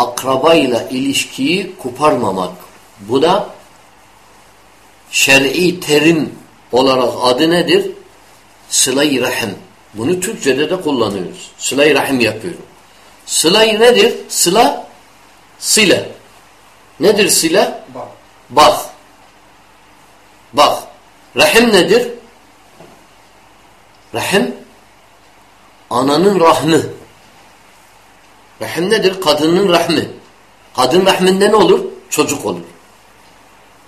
akrabayla ilişkiyi koparmamak. Bu da şer'i terim olarak adı nedir? Sıla-i rahim. Bunu Türkçe'de de kullanıyoruz. Sıla-i rahim yapıyorum. Sıla-i nedir? Sıla, sile. Nedir sile? Bak. Bak. Bak. Rahim nedir? Rahim ananın rahmi. Rahim nedir? Kadının rahmi. Kadın rahminde ne olur? Çocuk olur.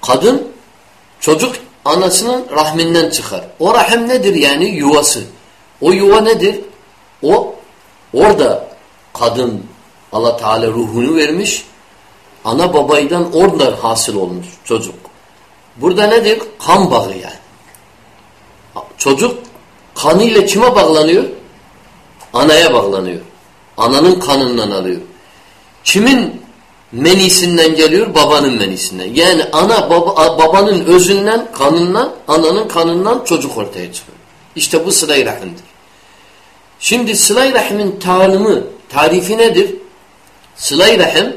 Kadın çocuk anasının rahminden çıkar. O rahim nedir yani? Yuvası. O yuva nedir? O orada kadın Allah Teala ruhunu vermiş. Ana babaydan oradan hasıl olmuş çocuk. Burada nedir? Kan bağı yani. Çocuk kanıyla kime bağlanıyor? Anaya bağlanıyor. Ananın kanından alıyor. Kimin menisinden geliyor? Babanın menisinden. Yani ana baba, babanın özünden, kanından, ananın kanından çocuk ortaya çıkıyor. İşte bu sıla-i rahimdir. Şimdi sıla-i rahimin tanımı, tarifi nedir? Sıla-i rahim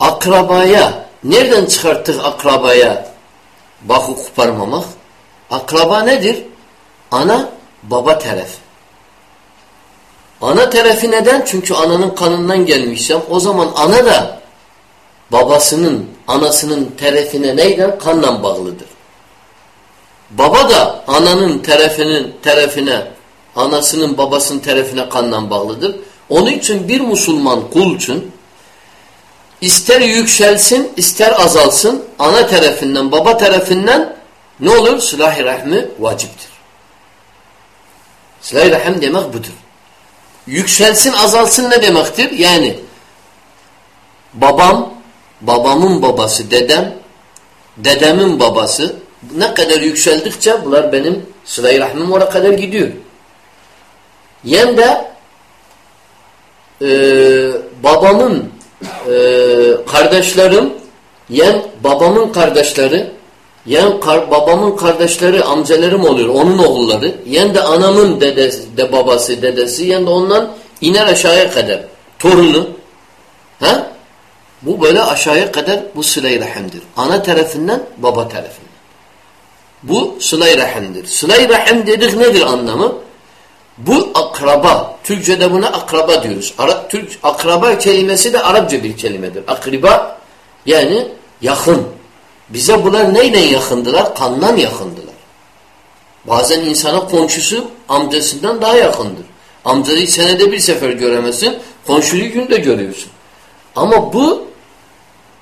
akrabaya, nereden çıkarttık akrabaya bakı koparmamak? Akraba nedir? Ana, baba tarafı. Ana tarafı neden? Çünkü ananın kanından gelmişsem o zaman ana da babasının, anasının tarafine neyden? Kanla bağlıdır. Baba da ananın tarafının tarafine, anasının babasının tarafine kanla bağlıdır. Onun için bir Müslüman kul için ister yükselsin, ister azalsın, ana tarafından, baba tarafından ne olur? Sılah-ı rahmi vaciptir. Sılah-ı rahim demek budur. Yükselsin, azalsın ne demektir? Yani babam, babamın babası, dedem, dedemin babası ne kadar yükseldikçe bunlar benim sıla-i rahmim oraya kadar gidiyor. Yen de e, babamın e, kardeşlerim yen babamın kardeşleri yen kar, babamın kardeşleri amcalarım oluyor onun oğulları yen de anamın dedesi, de babası dedesi yen de ondan iner aşağıya kadar torunu ha? bu böyle aşağıya kadar bu sıla-i rahimdir. Ana tarafından baba tarafından. Bu sıla-i rahimdir. Sıla-i rahim dedik nedir anlamı? Bu akraba. Türkçe'de buna akraba diyoruz. Arap, Türk, akraba kelimesi de Arapça bir kelimedir. Akriba yani yakın. Bize bunlar neyle yakındılar? Kandan yakındılar. Bazen insana komşusu amcasından daha yakındır. Amcayı senede bir sefer göremezsin. Komşuluğu günde görüyorsun. Ama bu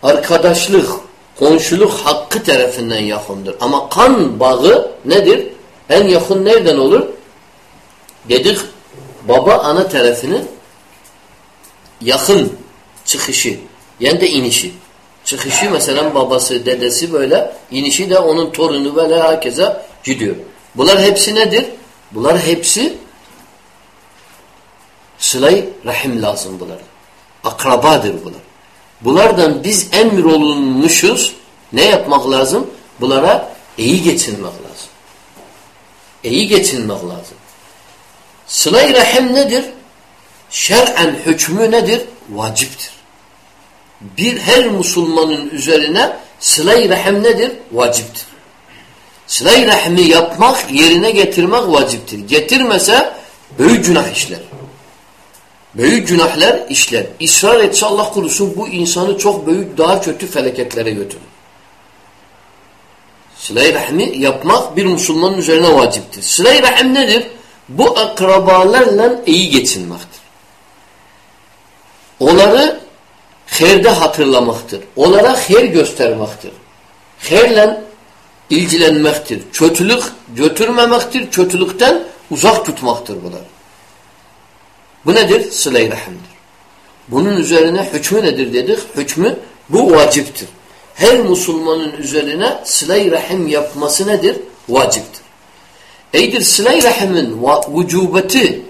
arkadaşlık, komşuluk hakkı tarafından yakındır. Ama kan bağı nedir? En yakın nereden olur? Dedik baba ana tarafını yakın çıkışı yani de inişi. Çıkışı mesela babası, dedesi böyle inişi de onun torunu böyle herkese gidiyor. Bunlar hepsi nedir? Bunlar hepsi sıla rahim lazım bunlar. Akrabadır bunlar. Bunlardan biz emir olunmuşuz. Ne yapmak lazım? Bunlara iyi geçinmek lazım. İyi geçinmek lazım. Sıla-i Rahim nedir? Şer'en hükmü nedir? Vaciptir. Bir her Müslümanın üzerine sıla-i Rahim nedir? Vaciptir. Sıla-i Rahim'i yapmak, yerine getirmek vaciptir. Getirmese büyük günah işler. Büyük günahlar işler. İsrar etse Allah korusun bu insanı çok büyük, daha kötü felaketlere götürür. Sıla-i Rahim'i yapmak bir Müslümanın üzerine vaciptir. Sıla-i Rahim nedir? Bu akrabalarla iyi geçinmektir. Onları herde hatırlamaktır. Onlara her göstermektir. Herle ilgilenmektir. Kötülük götürmemektir. Kötülükten uzak tutmaktır bunlar. Bu nedir? Sıla-i Rahim'dir. Bunun üzerine hükmü nedir dedik? Hükmü bu vaciptir. Her Müslümanın üzerine sıla-i Rahim yapması nedir? Vaciptir. Eydir sıla-i Rahim'in vücubeti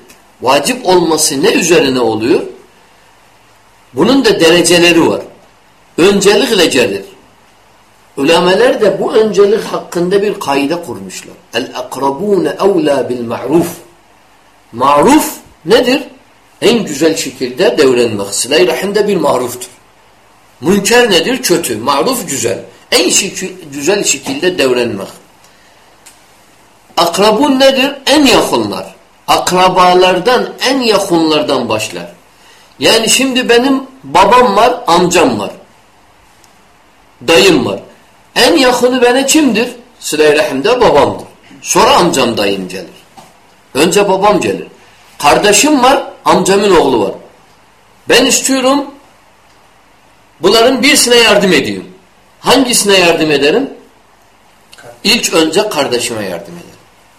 vacip olması ne üzerine oluyor? Bunun da dereceleri var. Öncelikle gelir. Ulemeler de bu öncelik hakkında bir kaide kurmuşlar. El-akrabûne evlâ bil-ma'ruf. Ma'ruf nedir? en güzel şekilde devrenmek. Sıla-i Rahim de bir maruftur. Münker nedir? Kötü. Maruf güzel. En şekil, güzel şekilde devrenmek. Akrabun nedir? En yakınlar. Akrabalardan, en yakınlardan başlar. Yani şimdi benim babam var, amcam var. Dayım var. En yakını bana kimdir? Sıla-i babamdır. Sonra amcam dayım gelir. Önce babam gelir. Kardeşim var, amcamın oğlu var. Ben istiyorum bunların birisine yardım edeyim. Hangisine yardım ederim? İlk önce kardeşime yardım ederim.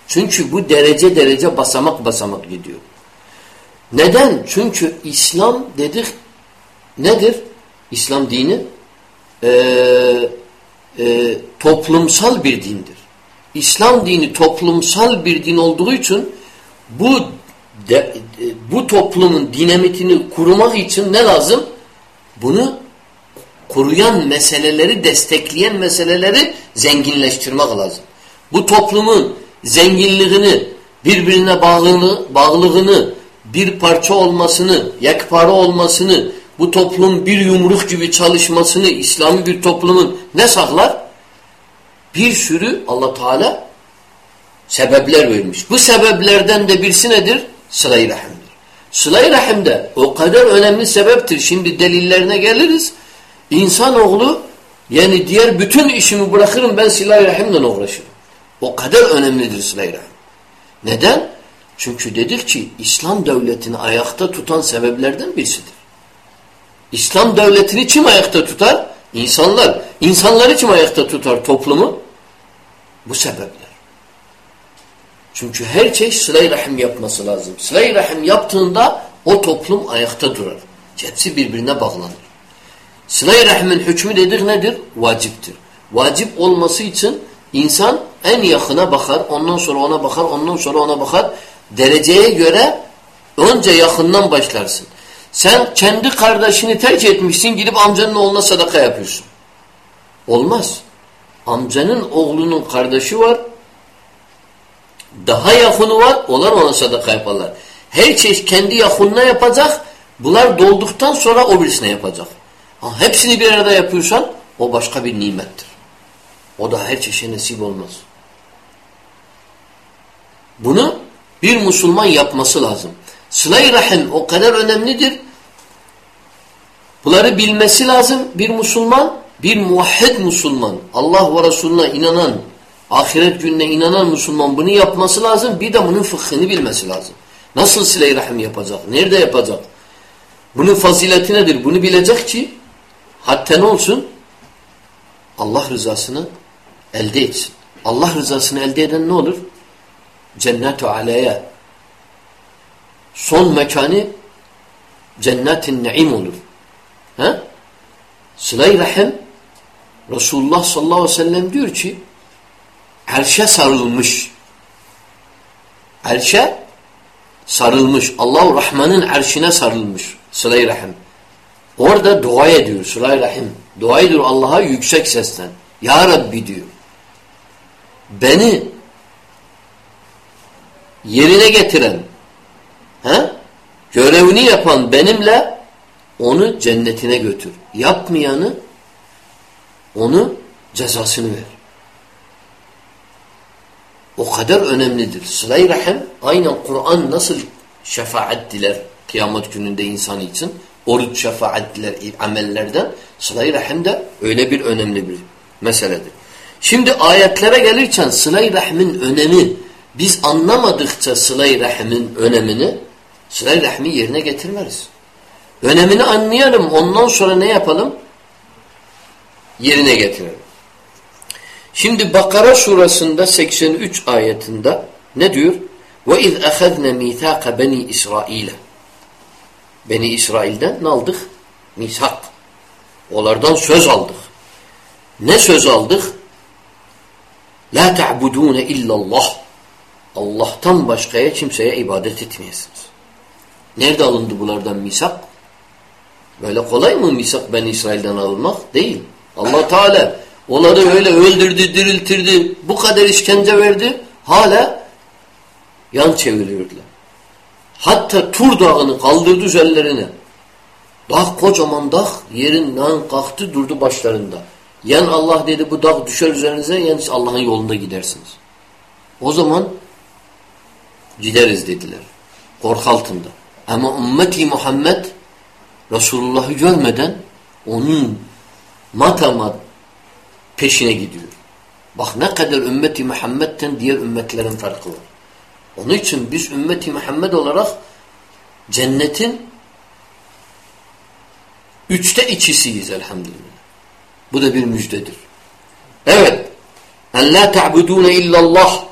Çünkü bu derece derece basamak basamak gidiyor. Neden? Çünkü İslam dedik nedir? İslam dini e, e, toplumsal bir dindir. İslam dini toplumsal bir din olduğu için bu de, bu toplumun dinamitini kurmak için ne lazım? Bunu kuruyan meseleleri, destekleyen meseleleri zenginleştirmek lazım. Bu toplumun zenginliğini, birbirine bağlığını, bağlılığını, bir parça olmasını, yekpare olmasını, bu toplum bir yumruk gibi çalışmasını, İslami bir toplumun ne saklar? Bir sürü Allah Teala sebepler vermiş. Bu sebeplerden de birisi nedir? Sıla-i Rahim'dir. Sıla-i Rahim de o kadar önemli sebeptir. Şimdi delillerine geliriz. İnsanoğlu yani diğer bütün işimi bırakırım ben Sıla-i Rahim'le uğraşırım. O kadar önemlidir Sıla-i Rahim. Neden? Çünkü dedik ki İslam devletini ayakta tutan sebeplerden birisidir. İslam devletini kim ayakta tutar? İnsanlar. İnsanları kim ayakta tutar toplumu? Bu sebepler. Çünkü her şey sıla rahim yapması lazım. Sıla rahim yaptığında o toplum ayakta durar. Hepsi birbirine bağlanır. Sıla-i Rahim'in hükmü dedik nedir? Vaciptir. Vacip olması için insan en yakına bakar, ondan sonra ona bakar, ondan sonra ona bakar. Dereceye göre önce yakından başlarsın. Sen kendi kardeşini tercih etmişsin, gidip amcanın oğluna sadaka yapıyorsun. Olmaz. Amcanın oğlunun kardeşi var, daha yakını var, onlar ona sadaka yaparlar. Her çeşit kendi yakınına yapacak, bunlar dolduktan sonra o birisine yapacak. Ha, hepsini bir arada yapıyorsan, o başka bir nimettir. O da her çeşit nasip olmaz. Bunu bir Müslüman yapması lazım. Sıla-i Rahim o kadar önemlidir. Bunları bilmesi lazım bir Müslüman, bir muvahhid Müslüman, Allah ve Resulüne inanan, ahiret gününe inanan Müslüman bunu yapması lazım. Bir de bunun fıkhını bilmesi lazım. Nasıl sıla-i rahim yapacak? Nerede yapacak? Bunun fazileti nedir? Bunu bilecek ki hatta ne olsun? Allah rızasını elde etsin. Allah rızasını elde eden ne olur? Cennet-i aleye. Son mekanı cennet-i naim olur. He? Sıla-i rahim Resulullah sallallahu aleyhi ve sellem diyor ki Erşe sarılmış. Erşe sarılmış. Allah-u Rahman'ın erşine sarılmış. Sıla-i Rahim. Orada dua ediyor Sıla-i Rahim. Dua ediyor Allah'a yüksek sesten. Ya Rabbi diyor. Beni yerine getiren he? görevini yapan benimle onu cennetine götür. Yapmayanı onu cezasını ver. O kadar önemlidir. Sıla-i Rahim aynen Kur'an nasıl şefaat diler kıyamet gününde insan için oruç şefaat diler amellerden Sıla-i Rahim de öyle bir önemli bir meseledir. Şimdi ayetlere gelirken Sıla-i Rahim'in önemi biz anlamadıkça Sıla-i Rahim'in önemini Sıla-i Rahim'i yerine getirmeriz. Önemini anlayalım ondan sonra ne yapalım? Yerine getirelim. Şimdi Bakara surasında 83 ayetinde ne diyor? Ve iz ahadna mithaqa bani İsrail. Beni İsrail'den ne aldık? Misak. Onlardan söz aldık. Ne söz aldık? La ta'budun illallah. Allah'tan başkaya kimseye ibadet etmeyesiniz. Nerede alındı bunlardan misak? Böyle kolay mı misak ben İsrail'den alınmak? Değil. Allah Teala Onları öyle öldürdü, diriltirdi. Bu kadar işkence verdi. Hala yan çeviriyorlar. Hatta Tur dağını kaldırdı üzerlerine. Dağ kocaman dağ yerinden kalktı durdu başlarında. Yen Allah dedi bu dağ düşer üzerinize yen Allah'ın yolunda gidersiniz. O zaman gideriz dediler. Korku altında. Ama ümmeti Muhammed Resulullah'ı görmeden onun matama peşine gidiyor. Bak ne kadar ümmeti Muhammed'ten diğer ümmetlerin farkı var. Onun için biz ümmeti Muhammed olarak cennetin üçte içisiyiz elhamdülillah. Bu da bir müjdedir. Evet. En la ta'budune illallah.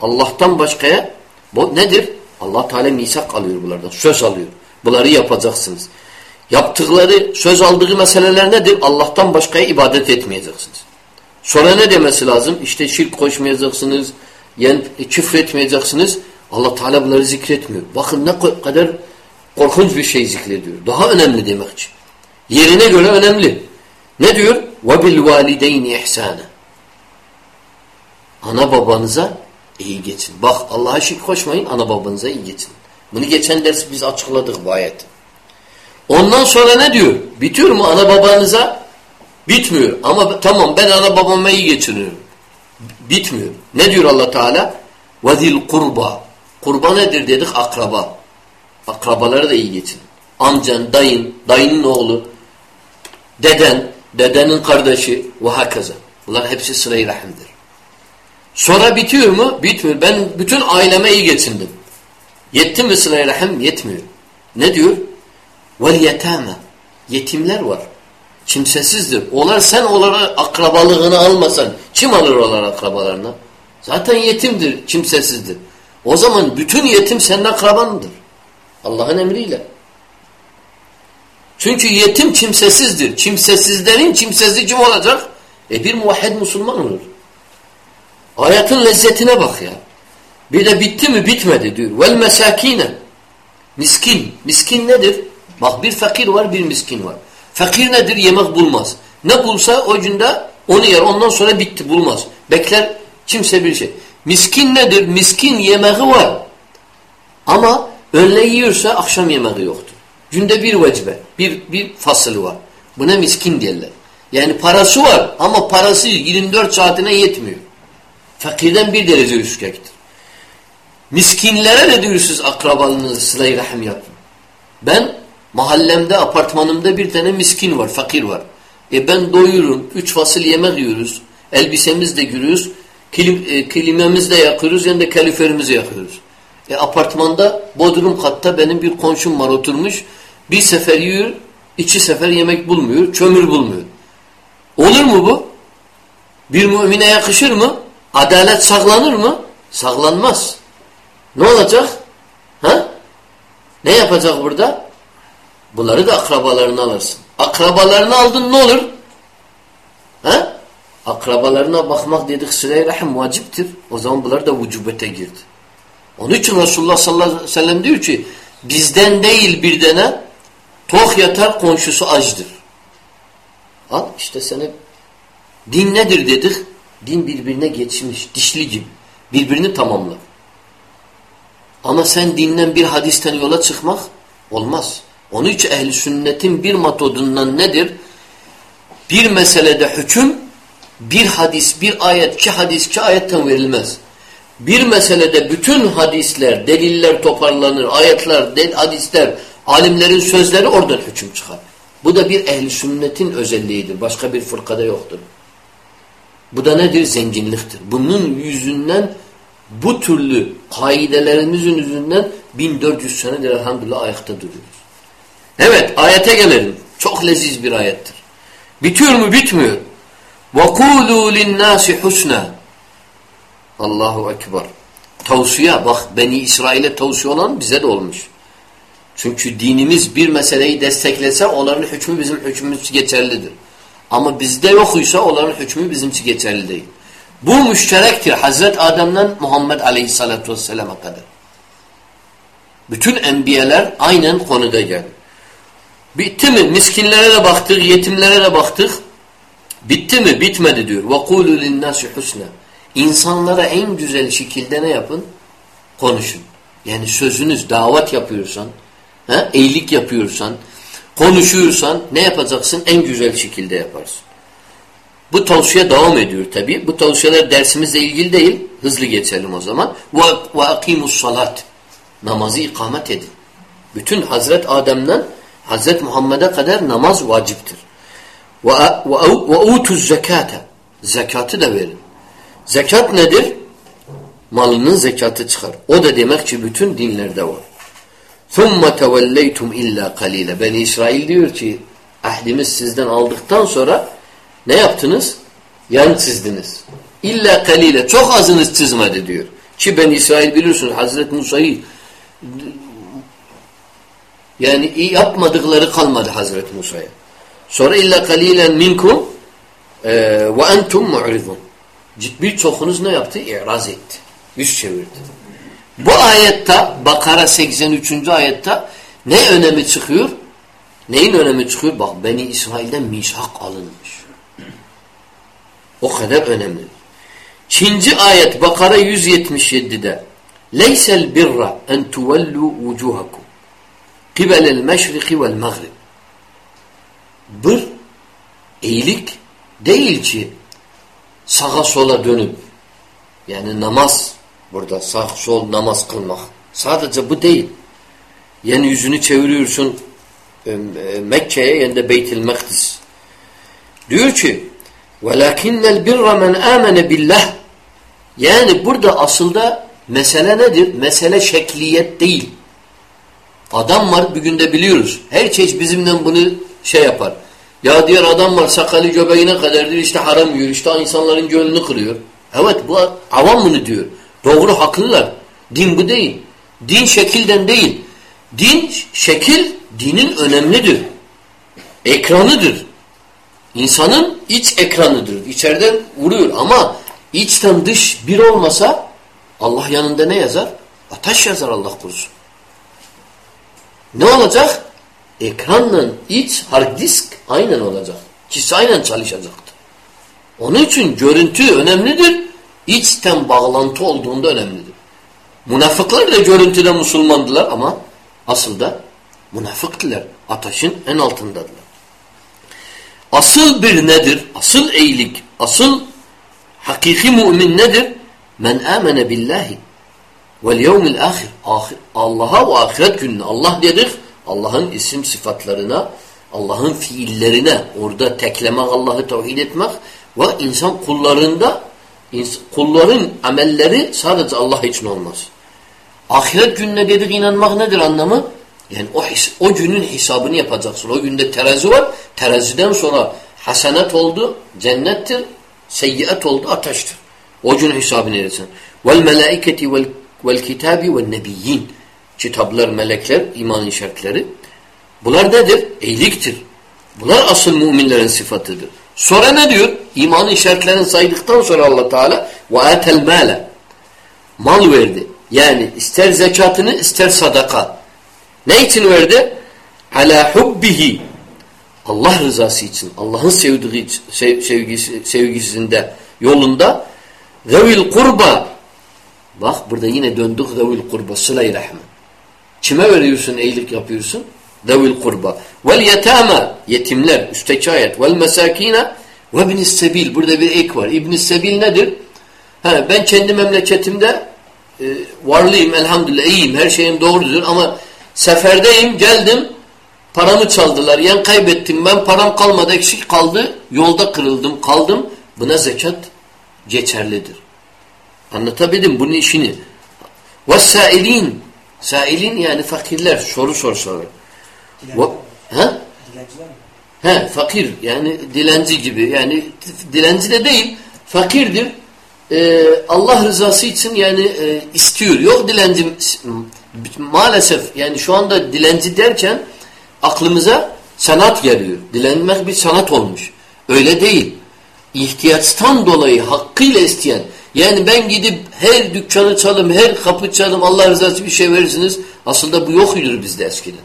Allah'tan başkaya bu nedir? Allah Teala misak alıyor bunlardan. Söz alıyor. Bunları yapacaksınız. Yaptıkları, söz aldığı meseleler nedir? Allah'tan başkaya ibadet etmeyeceksiniz. Sonra ne demesi lazım? İşte şirk koşmayacaksınız, yani küfür etmeyeceksiniz. Allah Teala bunları zikretmiyor. Bakın ne kadar korkunç bir şey zikrediyor. Daha önemli demek için. Yerine göre önemli. Ne diyor? وَبِالْوَالِدَيْنِ اِحْسَانًا Ana babanıza iyi geçin. Bak Allah'a şirk koşmayın, ana babanıza iyi geçin. Bunu geçen ders biz açıkladık bu ayet. Ondan sonra ne diyor? Bitiyor mu ana babanıza? Bitmiyor. Ama tamam ben ana babama iyi geçiniyorum. Bitmiyor. Ne diyor Allah Teala? Vadil kurba. Kurba nedir dedik? Akraba. Akrabalara da iyi geçin. Amcan, dayın, dayının oğlu, deden, dedenin kardeşi ve hakaza. Bunlar hepsi sırayı rahimdir. Sonra bitiyor mu? Bitmiyor. Ben bütün aileme iyi geçindim. Yetti mi sıla rahim? Yetmiyor. Ne diyor? Vel yetame. Yetimler var. Kimsesizdir. Onlar sen onlara akrabalığını almasan kim alır onlar akrabalarına? Zaten yetimdir, kimsesizdir. O zaman bütün yetim senin akrabandır. Allah'ın emriyle. Çünkü yetim kimsesizdir. Kimsesizlerin kimsesi kim olacak? E bir muvahhid Müslüman olur. Hayatın lezzetine bak ya. Bir de bitti mi bitmedi diyor. Vel mesakine. Miskin. Miskin nedir? Bak bir fakir var bir miskin var. Fakir nedir? Yemek bulmaz. Ne bulsa o günde onu yer. Ondan sonra bitti bulmaz. Bekler kimse bir şey. Miskin nedir? Miskin yemeği var. Ama önle yiyorsa akşam yemeği yoktur. Günde bir vecibe. Bir, bir fasılı var. Buna miskin diyorlar. Yani parası var ama parası 24 saatine yetmiyor. Fakirden bir derece üstkektir. Miskinlere ne diyorsunuz akrabalığınızı sıla-i rahim yapın. Ben mahallemde, apartmanımda bir tane miskin var, fakir var. E ben doyurum, üç fasıl yemek yiyoruz, elbisemiz de giriyoruz, kilim, e, kilimemiz de yakıyoruz, yani de kaliferimizi yakıyoruz. E apartmanda, bodrum katta benim bir komşum var oturmuş, bir sefer yiyor, iki sefer yemek bulmuyor, kömür bulmuyor. Olur mu bu? Bir mümine yakışır mı? Adalet saklanır mı? Saklanmaz. Ne olacak? Ha? Ne yapacak burada? Bunları da akrabalarını alırsın. Akrabalarını aldın ne olur? Ha? Akrabalarına bakmak dedik sıra-i rahim vaciptir. O zaman bunlar da vücubete girdi. Onun için Resulullah sallallahu aleyhi ve sellem diyor ki bizden değil bir dene tok yatar komşusu acdır. Al işte seni din nedir dedik. Din birbirine geçmiş, dişli gibi. Birbirini tamamlar. Ama sen dinden bir hadisten yola çıkmak olmaz. Onun için ehli sünnetin bir metodundan nedir? Bir meselede hüküm bir hadis, bir ayet, iki hadis, iki ayetten verilmez. Bir meselede bütün hadisler, deliller toparlanır, ayetler, hadisler, alimlerin sözleri oradan hüküm çıkar. Bu da bir ehli sünnetin özelliğidir. Başka bir fırkada yoktur. Bu da nedir? Zenginliktir. Bunun yüzünden bu türlü kaidelerimizin yüzünden 1400 senedir elhamdülillah ayakta duruyoruz. Evet ayete gelelim. Çok leziz bir ayettir. Bitiyor mu? Bitmiyor. وَقُولُوا لِلنَّاسِ حُسْنًا Allahu Ekber. Tavsiye bak Beni İsrail'e tavsiye olan bize de olmuş. Çünkü dinimiz bir meseleyi desteklese onların hükmü bizim hükmümüz geçerlidir. Ama bizde yokuysa onların hükmü bizim için geçerli değil. Bu müşterektir Hazret Adem'den Muhammed Aleyhisselatü Vesselam'a kadar. Bütün enbiyeler aynen konuda geldi. Bitti mi? Miskinlere de baktık, yetimlere de baktık. Bitti mi? Bitmedi diyor. وَقُولُ لِلنَّاسِ حُسْنًا İnsanlara en güzel şekilde ne yapın? Konuşun. Yani sözünüz davet yapıyorsan, he, iyilik yapıyorsan, konuşuyorsan ne yapacaksın? En güzel şekilde yaparsın. Bu tavsiye devam ediyor tabi. Bu tavsiyeler dersimizle ilgili değil. Hızlı geçelim o zaman. Akimus salat. Namazı ikamet edin. Bütün Hazret Adem'den Hazret Muhammed'e kadar namaz vaciptir. Utuz zekate. Zekatı da verin. Zekat nedir? Malının zekatı çıkar. O da demek ki bütün dinlerde var. ثُمَّ تَوَلَّيْتُمْ illa قَلِيلًا Beni İsrail diyor ki ahdimiz sizden aldıktan sonra ne yaptınız? Yan çizdiniz. İlla kalile. Çok azınız çizmedi diyor. Ki ben İsrail biliyorsunuz Hazreti Musa'yı yani iyi yapmadıkları kalmadı Hazreti Musa'ya. Sonra illa kalilen minkum e, ve entum mu'ridun. Birçokunuz ne yaptı? İraz etti. Yüz çevirdi. Bu ayette Bakara 83. ayette ne önemi çıkıyor? Neyin önemi çıkıyor? Bak Beni İsrail'den mishak alınmış. O kadar önemli. Çinci ayet Bakara 177'de Leysel birra en tuvellu vucuhakum kibelel meşriki vel maghrib Bir iyilik değil ki sağa sola dönüp yani namaz burada sağ sol namaz kılmak sadece bu değil. Yani yüzünü çeviriyorsun e, e, Mekke'ye yani de Beytil Mekdis. Diyor ki وَلَكِنَّ الْبِرَّ مَنْ آمَنَ بِاللّٰهِ Yani burada aslında mesele nedir? Mesele şekliyet değil. Adam var bir günde biliyoruz. Her çeşit bizimle bunu şey yapar. Ya diğer adam var sakalı göbeğine kadar diyor işte haram yiyor. işte insanların gönlünü kırıyor. Evet bu avam bunu diyor. Doğru haklılar. Din bu değil. Din şekilden değil. Din şekil dinin önemlidir. Ekranıdır. İnsanın iç ekranıdır. İçeriden vuruyor ama içten dış bir olmasa Allah yanında ne yazar? Ateş yazar Allah korusun. Ne olacak? Ekranla iç hard disk aynen olacak. İkisi aynen çalışacaktır. Onun için görüntü önemlidir. İçten bağlantı olduğunda önemlidir. Münafıklar da görüntüde Müslümandılar ama asıl da münafıktılar. Ateşin en altındadılar. Asıl bir nedir? Asıl iyilik, asıl hakiki mümin nedir? Men amene billahi vel yevmil ahir. Allah'a ve ahiret gününe. Allah dedik Allah'ın isim sıfatlarına, Allah'ın fiillerine orada teklemek, Allah'ı tevhid etmek ve insan kullarında kulların amelleri sadece Allah için olmaz. Ahiret gününe dedik inanmak nedir anlamı? Yani o, o günün hesabını yapacaksın. O günde terazi var. Teraziden sonra hasenet oldu, cennettir. Seyyiat oldu, ateştir. O gün hesabını edersin. Vel melaiketi vel, vel kitabi vel nebiyyin. Kitaplar, melekler, imanın şartları. Bunlar nedir? İyiliktir. Bunlar asıl müminlerin sıfatıdır. Sonra ne diyor? İmanın şartlarını saydıktan sonra Allah Teala ve atel male mal verdi. Yani ister zekatını ister sadaka. Ne için verdi? Ala hubbihi Allah rızası için, Allah'ın sevdiği sevgisi, sevgisinde, yolunda zevil kurba bak burada yine döndük zevil kurba sıla-i rahme. Kime veriyorsun, iyilik yapıyorsun? Zevil kurba. Vel yetama yetimler, üstteki ayet. Vel mesakine ve ibn sebil. Burada bir ek var. İbn sebil nedir? Ha, ben kendi memleketimde e, varlıyım elhamdülillah iyiyim her şeyim doğrudur ama Seferdeyim geldim paramı çaldılar. Yen kaybettim ben param kalmadı eksik kaldı. Yolda kırıldım kaldım. Buna zekat geçerlidir. Anlatabildim bunun işini. Vesailin sailin yani fakirler soru sor soru. Ha? He, fakir yani dilenci gibi yani dilenci de değil fakirdir. Ee, Allah rızası için yani e, istiyor. Yok dilenci maalesef yani şu anda dilenci derken aklımıza sanat geliyor. Dilenmek bir sanat olmuş. Öyle değil. İhtiyaçtan dolayı hakkıyla isteyen yani ben gidip her dükkanı çalım, her kapı çalım Allah rızası bir şey verirsiniz. Aslında bu yok idir bizde eskiden.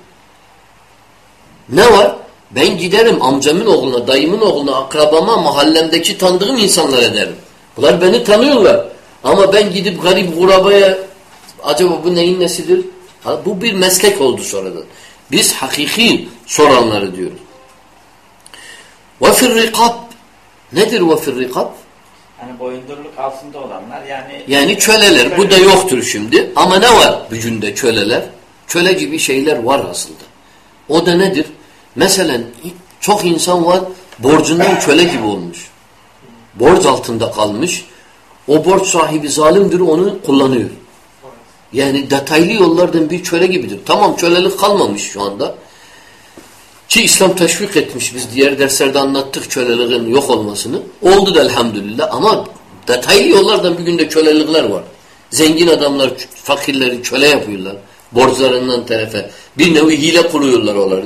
Ne var? Ben giderim amcamın oğluna, dayımın oğluna, akrabama, mahallemdeki tanıdığım insanlar ederim. Bunlar beni tanıyorlar. Ama ben gidip garip gurabaya acaba bu neyin nesidir? Ha, bu bir meslek oldu sonradan. Biz hakiki soranları diyoruz. Ve firrikab nedir ve firrikab? Yani boyundurluk altında olanlar yani... Yani köleler. Bu da yoktur şimdi. Ama ne var gücünde köleler? Köle gibi şeyler var aslında. O da nedir? Mesela çok insan var borcundan köle gibi olmuş. Borç altında kalmış. O borç sahibi zalimdir onu kullanıyor. Yani detaylı yollardan bir köle gibidir. Tamam kölelik kalmamış şu anda. Ki İslam teşvik etmiş biz diğer derslerde anlattık köleliğin yok olmasını. Oldu da elhamdülillah ama detaylı yollardan bir günde kölelikler var. Zengin adamlar fakirleri köle yapıyorlar. Borçlarından tarafa. Bir nevi hile kuruyorlar onları.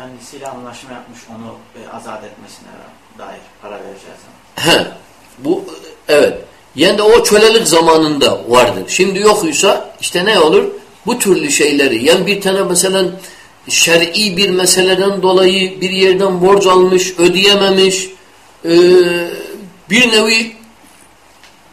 Efendisiyle anlaşma yapmış onu e, azat etmesine dair para vereceğiz. He. Bu evet. Yani de o kölelik zamanında vardır. Şimdi yokuysa işte ne olur? Bu türlü şeyleri yani bir tane mesela şer'i bir meseleden dolayı bir yerden borç almış, ödeyememiş e, bir nevi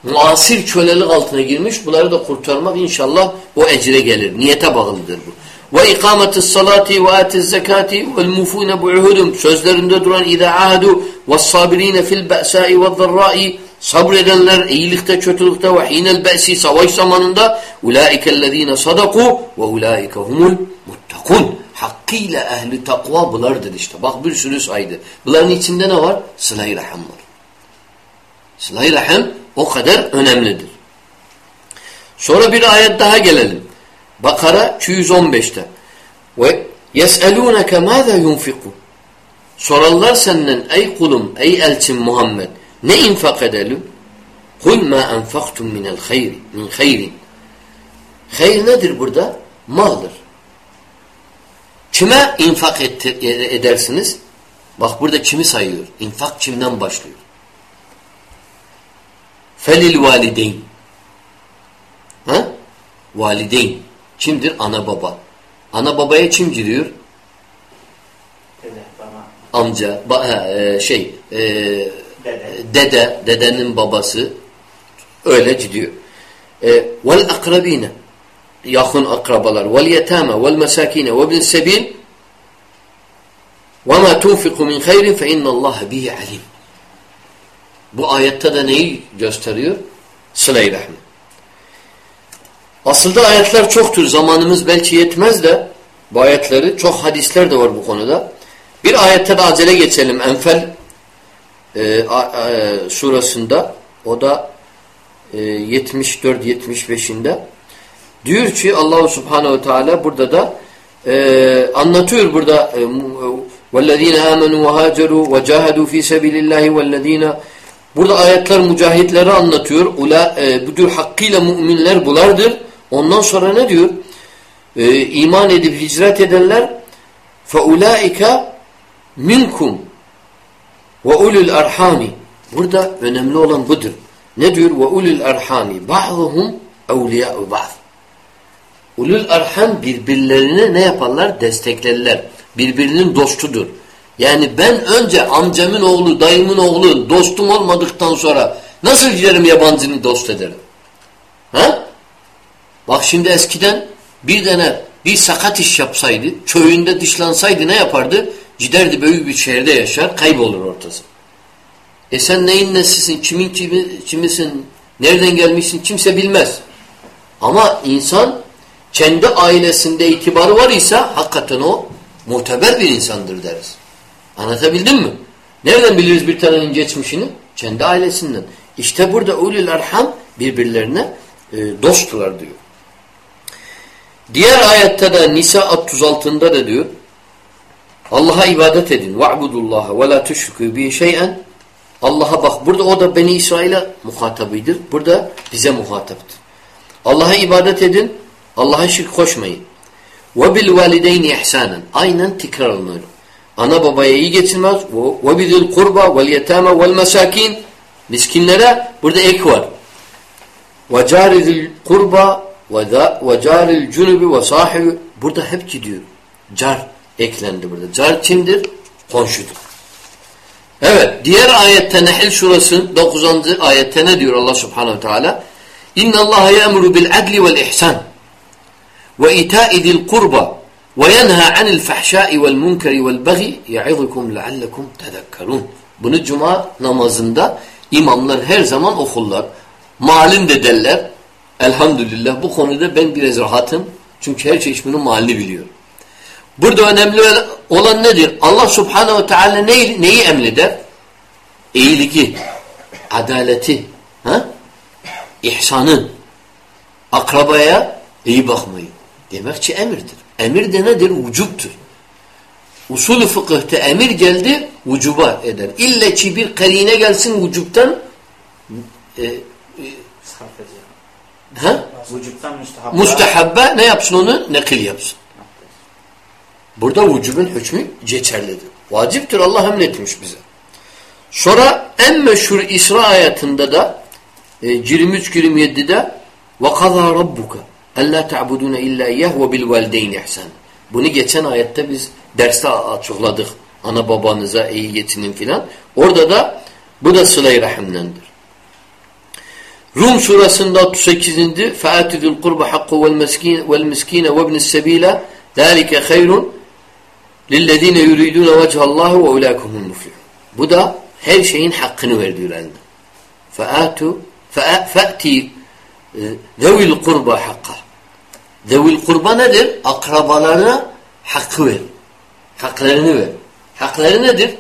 muasir kölelik altına girmiş. Bunları da kurtarmak inşallah o ecre gelir. Niyete bağlıdır bu. Ve ikametis salati ve atiz zekati vel mufune bu'hudum sözlerinde duran ida ahadu ve sabirine fil ba'sai ve zerrai sabredenler iyilikte kötülükte ve hinel be'si savaş zamanında ulaikellezine sadaku ve ulaike humul muttakun hakkıyla ehli takva bulardır işte. Bak bir sürü saydı. Bunların içinde ne var? Sıla-i Rahim var. Sıla-i Rahim o kadar önemlidir. Sonra bir ayet daha gelelim. Bakara 215'te. Ve yes'elûneke mâzâ yunfikû. Sorarlar senden ey kulum, ey elçin Muhammed ne infak edelim? Kul ma enfaktum minel hayri, min hayrin. Hayır nedir burada? Maldır. Kime infak edersiniz? Bak burada kimi sayıyor? İnfak kimden başlıyor? Felil valideyn. Ha? Valideyn. Kimdir? Ana baba. Ana babaya kim giriyor? Amca, ba, e, şey, e, dede. dede, dedenin babası öyle gidiyor. E, vel akrabine yakın akrabalar vel yetame vel mesakine ve bin sebil ve ma tunfiku min hayrin fe innallaha bihi alim. Bu ayette de neyi gösteriyor? Sıla-i Rahmi. Aslında ayetler çoktur. Zamanımız belki yetmez de bu ayetleri çok hadisler de var bu konuda. Bir ayette de acele geçelim. Enfel e, a, a, surasında o da e, 74-75'inde diyor ki Allahu Subhanahu Teala burada da e, anlatıyor burada وَالَّذ۪ينَ آمَنُوا وَهَاجَرُوا وَجَاهَدُوا ف۪ي سَبِيلِ اللّٰهِ وَالَّذ۪ينَ Burada ayetler mücahitleri anlatıyor. Ula, e, budur hakkıyla müminler bulardır. Ondan sonra ne diyor? E, iman edip hicret edenler فَاُولَٰئِكَ minkum ve ulul arhami burada önemli olan budur. Ne diyor? Ve ulul arhami ba'duhum evliya'u ba'd. Ulul arham birbirlerine ne yaparlar? Desteklerler. Birbirinin dostudur. Yani ben önce amcamın oğlu, dayımın oğlu dostum olmadıktan sonra nasıl giderim yabancını dost ederim? Ha? Bak şimdi eskiden bir tane bir sakat iş yapsaydı, köyünde dışlansaydı ne yapardı? Giderdi büyük bir şehirde yaşar, kaybolur ortası. E sen neyin nesisin, kimin kimi, kimisin, nereden gelmişsin kimse bilmez. Ama insan kendi ailesinde itibarı var ise hakikaten o muteber bir insandır deriz. Anlatabildim mi? Nereden biliriz bir tanenin geçmişini? Kendi ailesinden. İşte burada ulul erham birbirlerine e, dostlar diyor. Diğer ayette de Nisa 36'ında da diyor Allah'a ibadet edin. Va'budullaha ve la tüşrikû bi şey'en Allah'a bak. Burada o da Beni İsrail'e muhatabıdır. Burada bize muhataptır. Allah'a ibadet edin. Allah'a şirk koşmayın. Ve bil valideyni ihsanen. Aynen tekrar alınıyor. Ana babaya iyi geçilmez. Ve bidil kurba vel yetame vel mesakin. Miskinlere burada ek var. Ve caril kurba ve caril cunubi ve sahibi. Burada hep gidiyor. Car eklendi burada. Car kimdir? Komşudur. Evet. Diğer ayette Nehl surası 9. ayette ne diyor Allah subhanehu teala? İnna Allah ya'muru bil adli vel ihsan ve ita'i zil kurba ve yenha anil fahşai vel munkeri vel bagi ya'izukum leallekum tezekkerun. Bunu cuma namazında imamlar her zaman okurlar. Malin de derler. Elhamdülillah bu konuda ben biraz rahatım. Çünkü her çeşit bunun malini biliyor. Burada önemli olan nedir? Allah subhanehu ve teala neyi, neyi emreder? İyiliği, adaleti, ha? ihsanı, akrabaya iyi bakmayı. Demek ki emirdir. Emir de nedir? Vücuptur. Usul fıkıhta emir geldi, vücuba eder. İlle ki bir karine gelsin vücuptan e, e, ha? Vücuttan müstehabba. mustahabba ne yapsın onu? Nekil yapsın. Burada vücubun hükmü geçerlidir. Vaciptir Allah emretmiş bize. Sonra en meşhur İsra ayetinde de e, 23-27'de وَقَضَى رَبُّكَ اَلَّا تَعْبُدُونَ اِلَّا اِيَّهُ وَبِالْوَالْدَيْنِ اِحْسَانِ Bunu geçen ayette biz derste açıkladık. Ana babanıza iyi geçinin filan. Orada da bu da sıla-i rahimdendir. Rum suresinde 38. Fe'atidil kurba hakku vel miskine ve ibnis sebile Zalike hayrun lillezine yuridune vecehallahu ve ulâkumul muflihun. Bu da her şeyin hakkını ver diyor elinde. Fe'atu fe'ati e, zevil kurba hakka. Zevil nedir? Akrabalarına hakkı ver. Haklarını ver. Hakları nedir?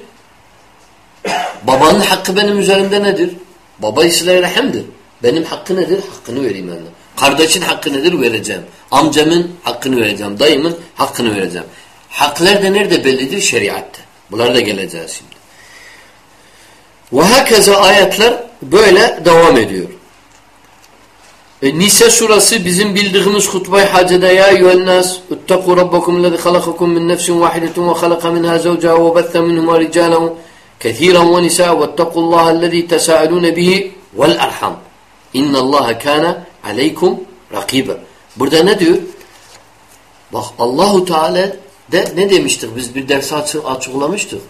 Babanın hakkı benim üzerimde nedir? Baba İsrail rahimdir. Benim hakkı nedir? Hakkını vereyim ben de. Kardeşin hakkı nedir? Vereceğim. Amcamın hakkını vereceğim. Dayımın hakkını vereceğim. Haklar da nerede bellidir? Şeriatta. Bunlar da geleceğiz şimdi. Ve hakeza ayetler böyle devam ediyor. E, Nise surası bizim bildiğimiz hutbay hacede ya eyyühennâs uttakû rabbakum lezi halakakum min nefsin vahidetin ve halaka minha zavcaha ve bethe minhuma ricalan kethiren ve nisa ve ittakullaha lezi tesâilûne bihi vel arham. İnnallâhe kâne aleykum rakibe. Burada ne diyor? Bak Allahu Teala de ne demiştik? Biz bir ders açıklamıştık.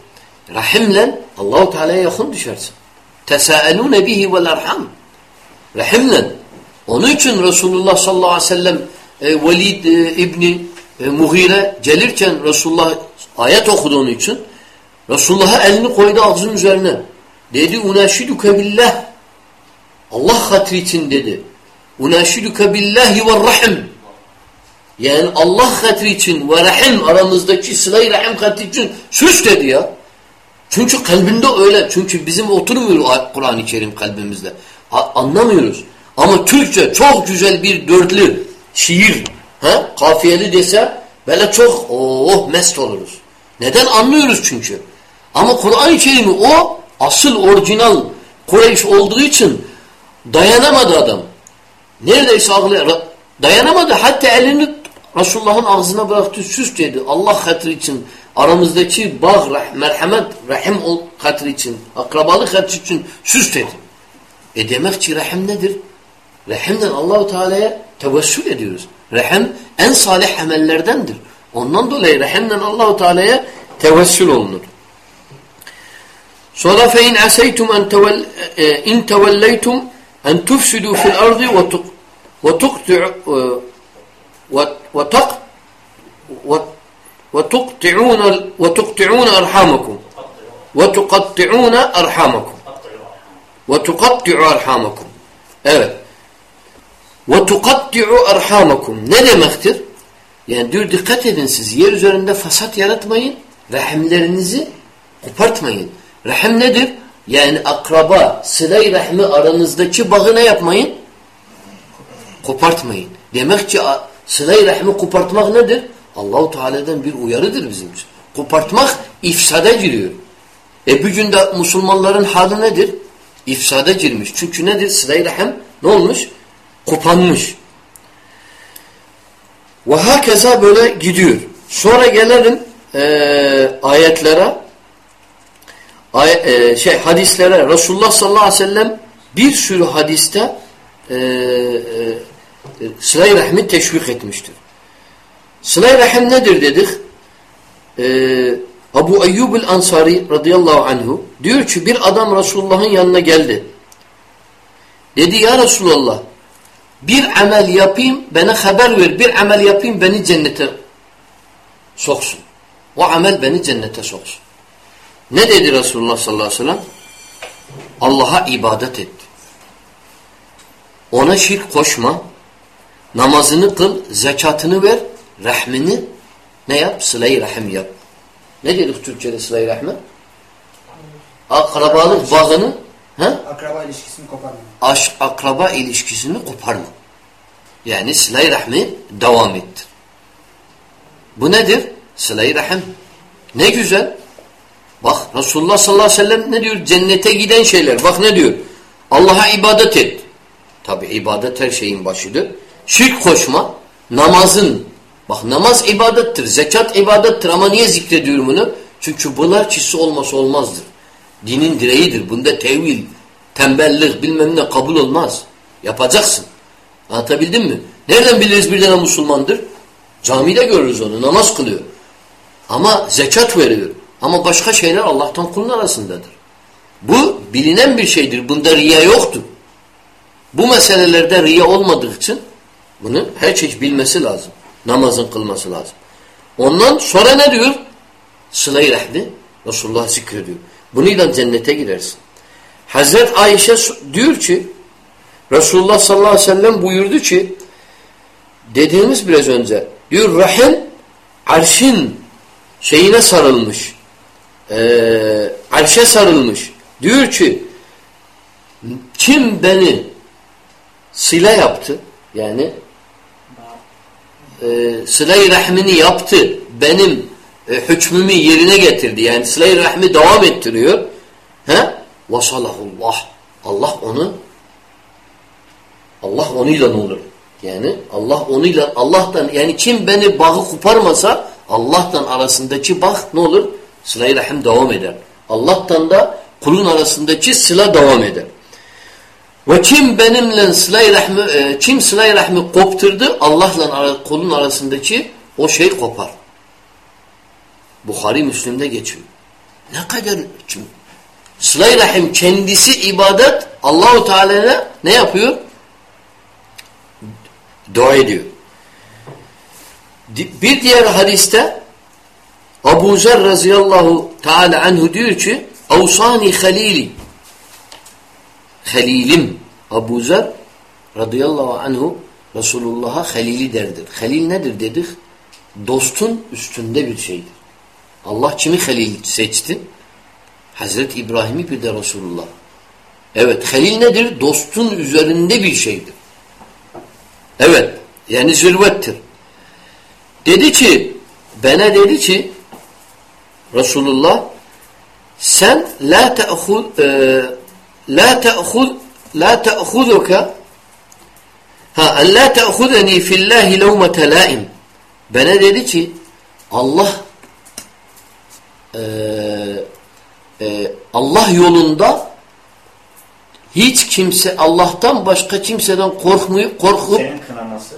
Rahimle Allahu Teala'ya yakın düşersin. Tesâelûne bihi vel arham. Rahimle onun için Resulullah sallallahu aleyhi ve sellem e, Velid e, İbni e, Mughire gelirken Resulullah ayet okudu onun için. Resulullah'a elini koydu ağzının üzerine. Dedi unaşiduke billah. Allah hatri için dedi. Unaşiduke billahi ve rahim. Yani Allah hatri için ve rahim aramızdaki sıla-i rahim hatri için sus dedi ya. Çünkü kalbinde öyle. Çünkü bizim oturmuyor Kur'an-ı Kerim kalbimizde. Anlamıyoruz. Ama Türkçe çok güzel bir dörtlü şiir, ha? kafiyeli dese böyle çok oh mest oluruz. Neden? Anlıyoruz çünkü. Ama Kur'an-ı Kerim'i o asıl orijinal Kureyş olduğu için dayanamadı adam. Neredeyse ağlıyor. Dayanamadı. Hatta elini Resulullah'ın ağzına bıraktı. Süs dedi. Allah hatırı için aramızdaki bağ, merhamet, rahim hatırı için, akrabalık hatırı için süs dedi. E demek ki rahim nedir? Rahimden Allahu Teala'ya tevessül ediyoruz. Rahim en salih amellerdendir. Ondan dolayı rahimden Allahu Teala'ya tevessül olunur. Sonra fe in asaytum en in tevelleytum en tufsidu fil ardı ve tuk ve tuqti'u ve tak ve tuqti'un ve tuqti'un arhamakum ve tuqatti'un arhamakum ve tuqatti'u arhamakum. Evet. Ve tukatti'u erhamakum. Ne demektir? Yani diyor dikkat edin siz yer üzerinde fasat yaratmayın. Rahimlerinizi kopartmayın. Rahim nedir? Yani akraba, sıla-i rahmi aranızdaki bağı ne yapmayın? Kopartmayın. Demek ki sıla-i rahmi kopartmak nedir? Allahu Teala'dan bir uyarıdır bizim için. Kopartmak ifsada giriyor. E bugün de Müslümanların hali nedir? İfsada girmiş. Çünkü nedir? Sıla-i rahim ne olmuş? kopanmış. Ve hakeza böyle gidiyor. Sonra gelelim e, ayetlere ay, e, şey hadislere Resulullah sallallahu aleyhi ve sellem bir sürü hadiste e, e, sıla-i rahmi teşvik etmiştir. Sıla-i rahim nedir dedik? E, Abu Eyyub el-Ansari radıyallahu anhu diyor ki bir adam Resulullah'ın yanına geldi. Dedi ya Resulullah bir amel yapayım, bana haber ver, bir amel yapayım beni cennete soksun. O amel beni cennete soksun. Ne dedi Resulullah sallallahu aleyhi ve sellem? Allah'a ibadet et. Ona şirk koşma. Namazını kıl, zekatını ver, rahmini ne yap? Sıla-i rahim yap. Ne dedik Türkçe'de sıla-i rahme? Akrabalık bağını he? Akraba ilişkisini koparma. Aş, akraba ilişkisini koparma. Yani sıla-i rahmi devam ettir. Bu nedir? Sıla-i rahim. Ne güzel. Bak Resulullah sallallahu aleyhi ve sellem ne diyor? Cennete giden şeyler. Bak ne diyor? Allah'a ibadet et. Tabi ibadet her şeyin başıdır. Şirk koşma. Namazın. Bak namaz ibadettir. Zekat ibadettir. Ama niye zikrediyorum bunu? Çünkü bunlar çizsi olması olmazdır. Dinin direğidir. Bunda tevil, tembellik bilmem ne kabul olmaz. Yapacaksın. Anlatabildim mi? Nereden biliriz bir tane Müslümandır? Camide görürüz onu. Namaz kılıyor. Ama zekat veriyor. Ama başka şeyler Allah'tan kulun arasındadır. Bu bilinen bir şeydir. Bunda riya yoktur. Bu meselelerde riya olmadığı için bunu her çeşit bilmesi lazım. Namazın kılması lazım. Ondan sonra ne diyor? Sıla-i Rahmi Resulullah zikrediyor. Bununla cennete girersin. Hazret Ayşe diyor ki Resulullah sallallahu aleyhi ve sellem buyurdu ki dediğimiz biraz önce diyor rahim arşın şeyine sarılmış. Ee, arşe sarılmış. Diyor ki kim beni sile yaptı yani e, sıla-i rahmini yaptı benim e, hükmümü yerine getirdi. Yani sıla-i rahmi devam ettiriyor. He? Vasalahullah. Allah onu Allah onuyla olur. Yani Allah onuyla Allah'tan yani kim beni bağı koparmasa Allah'tan arasındaki bağ ne olur? Sıla-i rahim devam eder. Allah'tan da kulun arasındaki sıla devam eder. Ve kim benimle sıla-i rahmi, e, kim sıla-i rahmi kopturdu Allah'la kulun arasındaki o şey kopar. Bukhari Müslim'de geçiyor. Ne kadar sıla-i rahim kendisi ibadet Allahu Teala ne yapıyor? Dua ediyor. Bir diğer hadiste Abu Zer razıyallahu teala anhu diyor ki Avsani halili Halilim Abu Zer radıyallahu anhu Resulullah'a halili derdir. Halil nedir dedik? Dostun üstünde bir şeydir. Allah kimi halil seçti? Hazreti İbrahim'i bir de Resulullah. Evet halil nedir? Dostun üzerinde bir şeydir. Evet yani zirvettir. Dedi ki bana dedi ki Resulullah sen la te'hud e, la te'hud la te'huduka ha en la te'hudeni fillahi levmete laim bana dedi ki Allah e, e, Allah yolunda hiç kimse Allah'tan başka kimseden korkmuyor korkup Senin kınaması.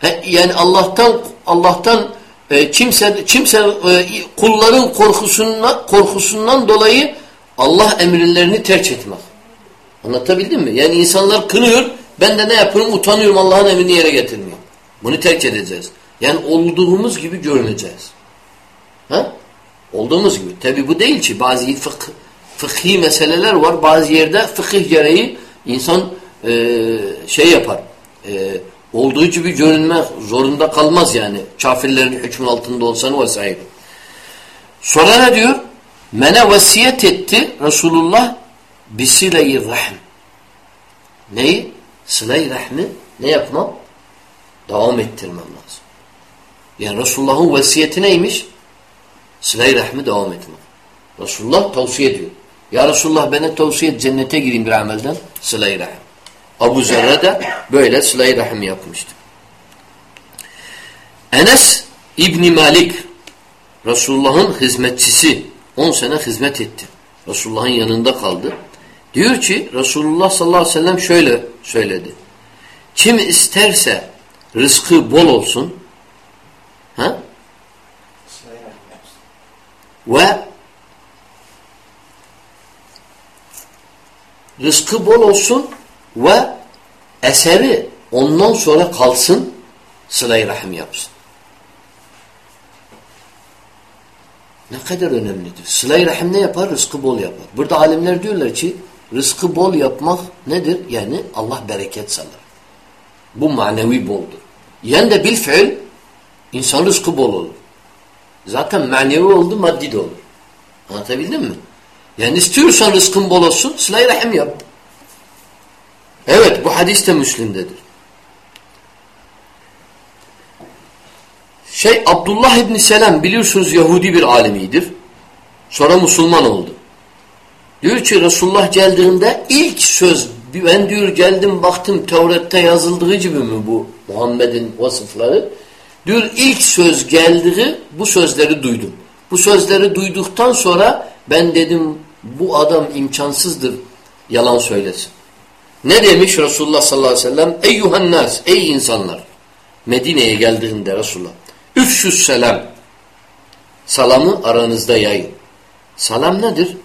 He, yani Allah'tan Allah'tan e, kimse kimse e, kulların korkusundan korkusundan dolayı Allah emirlerini terk etmek. Anlatabildim mi? Yani insanlar kınıyor. Ben de ne yapıyorum? Utanıyorum Allah'ın emrini yere getirmiyorum. Bunu terk edeceğiz. Yani olduğumuz gibi görüneceğiz. Ha? Olduğumuz gibi. Tabi bu değil ki. Bazı fıkh, fıkhi meseleler var. Bazı yerde fıkıh gereği insan e, şey yapar. E, olduğu gibi görünme zorunda kalmaz yani. Kafirlerin hükmün altında olsan vesaire. Sonra ne diyor? Mene vasiyet etti Resulullah bisile-i rahm. Neyi? Sıla-i rahmi ne yapmam? Devam ettirmem lazım. Yani Resulullah'ın vasiyeti neymiş? Sıla-i rahmi devam etmem. Resulullah tavsiye ediyor. Ya Resulullah bana tavsiye et cennete gireyim bir amelden. Sıla-i rahim. Abu Zerre de böyle sıla-i rahim yapmıştı. Enes İbni Malik Resulullah'ın hizmetçisi 10 sene hizmet etti. Resulullah'ın yanında kaldı. Diyor ki Resulullah sallallahu aleyhi ve sellem şöyle söyledi. Kim isterse rızkı bol olsun ha? ve rızkı bol olsun ve eseri Ondan sonra kalsın sıla-i rahim yapsın. Ne kadar önemlidir. Sıla-i rahim ne yapar? Rızkı bol yapar. Burada alimler diyorlar ki rızkı bol yapmak nedir? Yani Allah bereket salar. Bu manevi boldur. Yani de bil fiil insan rızkı bol olur. Zaten manevi oldu maddi de olur. Anlatabildim mi? Yani istiyorsan rızkın bol olsun sıla-i rahim yap. Evet bu hadis de Müslim'dedir. Şey Abdullah İbni Selam biliyorsunuz Yahudi bir alimidir. Sonra Müslüman oldu. Diyor ki Resulullah geldiğinde ilk söz ben diyor geldim baktım Tevrat'ta yazıldığı gibi mi bu Muhammed'in vasıfları? Diyor ilk söz geldiği bu sözleri duydum. Bu sözleri duyduktan sonra ben dedim bu adam imkansızdır yalan söylesin. Ne demiş Resulullah sallallahu aleyhi ve sellem? Eyyuhan nas, ey insanlar. Medine'ye geldiğinde Resulullah. Üfşüs selam. Salamı aranızda yayın. Salam nedir?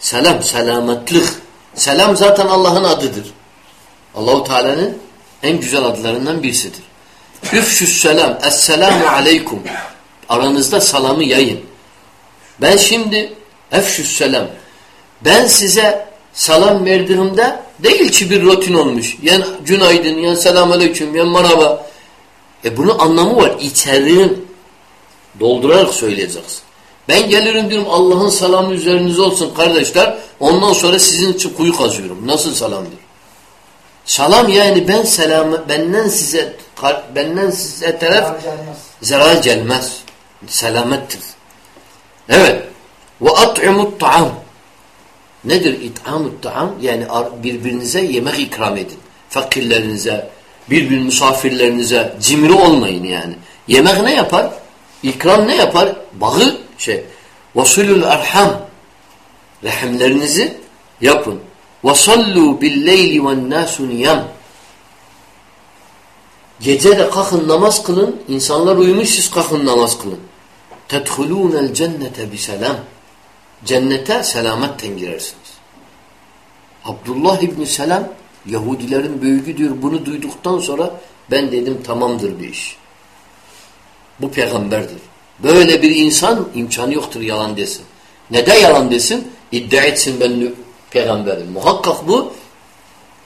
Selam, selametlik. Selam zaten Allah'ın adıdır. Allahu Teala'nın en güzel adlarından birisidir. Üfşüs selam. Esselamu aleykum. Aranızda salamı yayın. Ben şimdi efşüs selam. Ben size salam verdiğimde değil ki bir rutin olmuş. Yani günaydın, yani selam aleyküm, yani merhaba. E bunun anlamı var. İçeriğin doldurarak söyleyeceksin. Ben gelirim diyorum Allah'ın salamı üzerinize olsun kardeşler. Ondan sonra sizin için kuyu kazıyorum. Nasıl salamdır? Salam yani ben selamı benden size benden size taraf zarar gelmez. Selamettir. Evet. Ve at'imut ta'am. Nedir itamut taam? Yani birbirinize yemek ikram edin. Fakirlerinize, birbir misafirlerinize cimri olmayın yani. Yemek ne yapar? İkram ne yapar? Bağı şey. Vasulul erham. Rahimlerinizi yapın. Vasallu billeyli ven nasu niyam. Gece de kalkın namaz kılın. İnsanlar uyumuş siz kalkın namaz kılın. Tedhulûnel cennete biselam. Cennete selametten girersiniz. Abdullah İbni Selam Yahudilerin büyüğü diyor. Bunu duyduktan sonra ben dedim tamamdır bir iş. Bu peygamberdir. Böyle bir insan imkanı yoktur yalan desin. Neden yalan desin? İddia etsin ben peygamberim. Muhakkak bu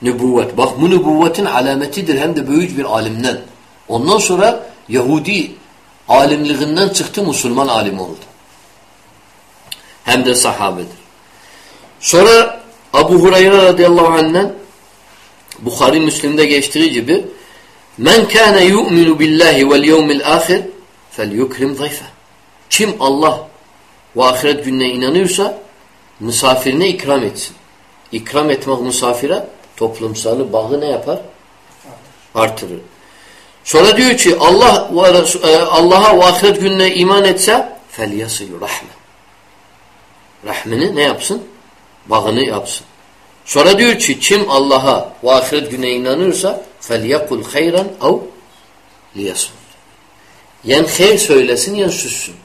nübüvvet. Bak bu nübüvvetin alametidir hem de büyük bir alimden. Ondan sonra Yahudi alimliğinden çıktı Müslüman alim oldu. Hem de sahabedir. Sonra Abu Hurayra radıyallahu anh'den Bukhari Müslim'de geçtiği gibi Men kana yu'minu billahi vel yevmil ahir felyukrim zayfe. Kim Allah ve ahiret gününe inanıyorsa misafirine ikram etsin. İkram etmek misafire toplumsalı bağı ne yapar? Artırır. Sonra diyor ki Allah e, ve ahiret gününe iman etse felyasilu rahme. Rahmini ne yapsın? Bağını yapsın. Sonra diyor ki kim Allah'a ve ahiret gününe inanırsa felyakul hayran ev liyasun. Yen hayır söylesin yen süssün.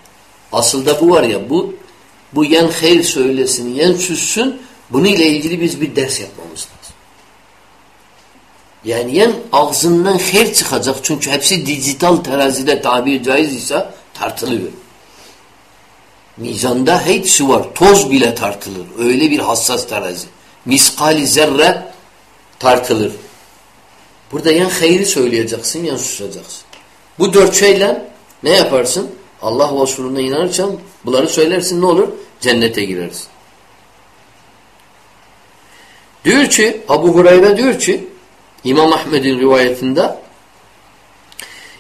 Aslında bu var ya bu bu yen hayır söylesin yen süssün bunu ile ilgili biz bir ders yapmamız lazım. Yani yen ağzından hayır çıkacak çünkü hepsi dijital terazide tabir caiz ise tartılıyor. Mizanda hepsi var. Toz bile tartılır. Öyle bir hassas terazi. Miskali zerre tartılır. Burada yan hayri söyleyeceksin, yan susacaksın. Bu dört şeyle ne yaparsın? Allah Resulüne inanırsan bunları söylersin ne olur? Cennete girersin. Diyor ki Abu Hurayra diyor ki İmam Ahmed'in rivayetinde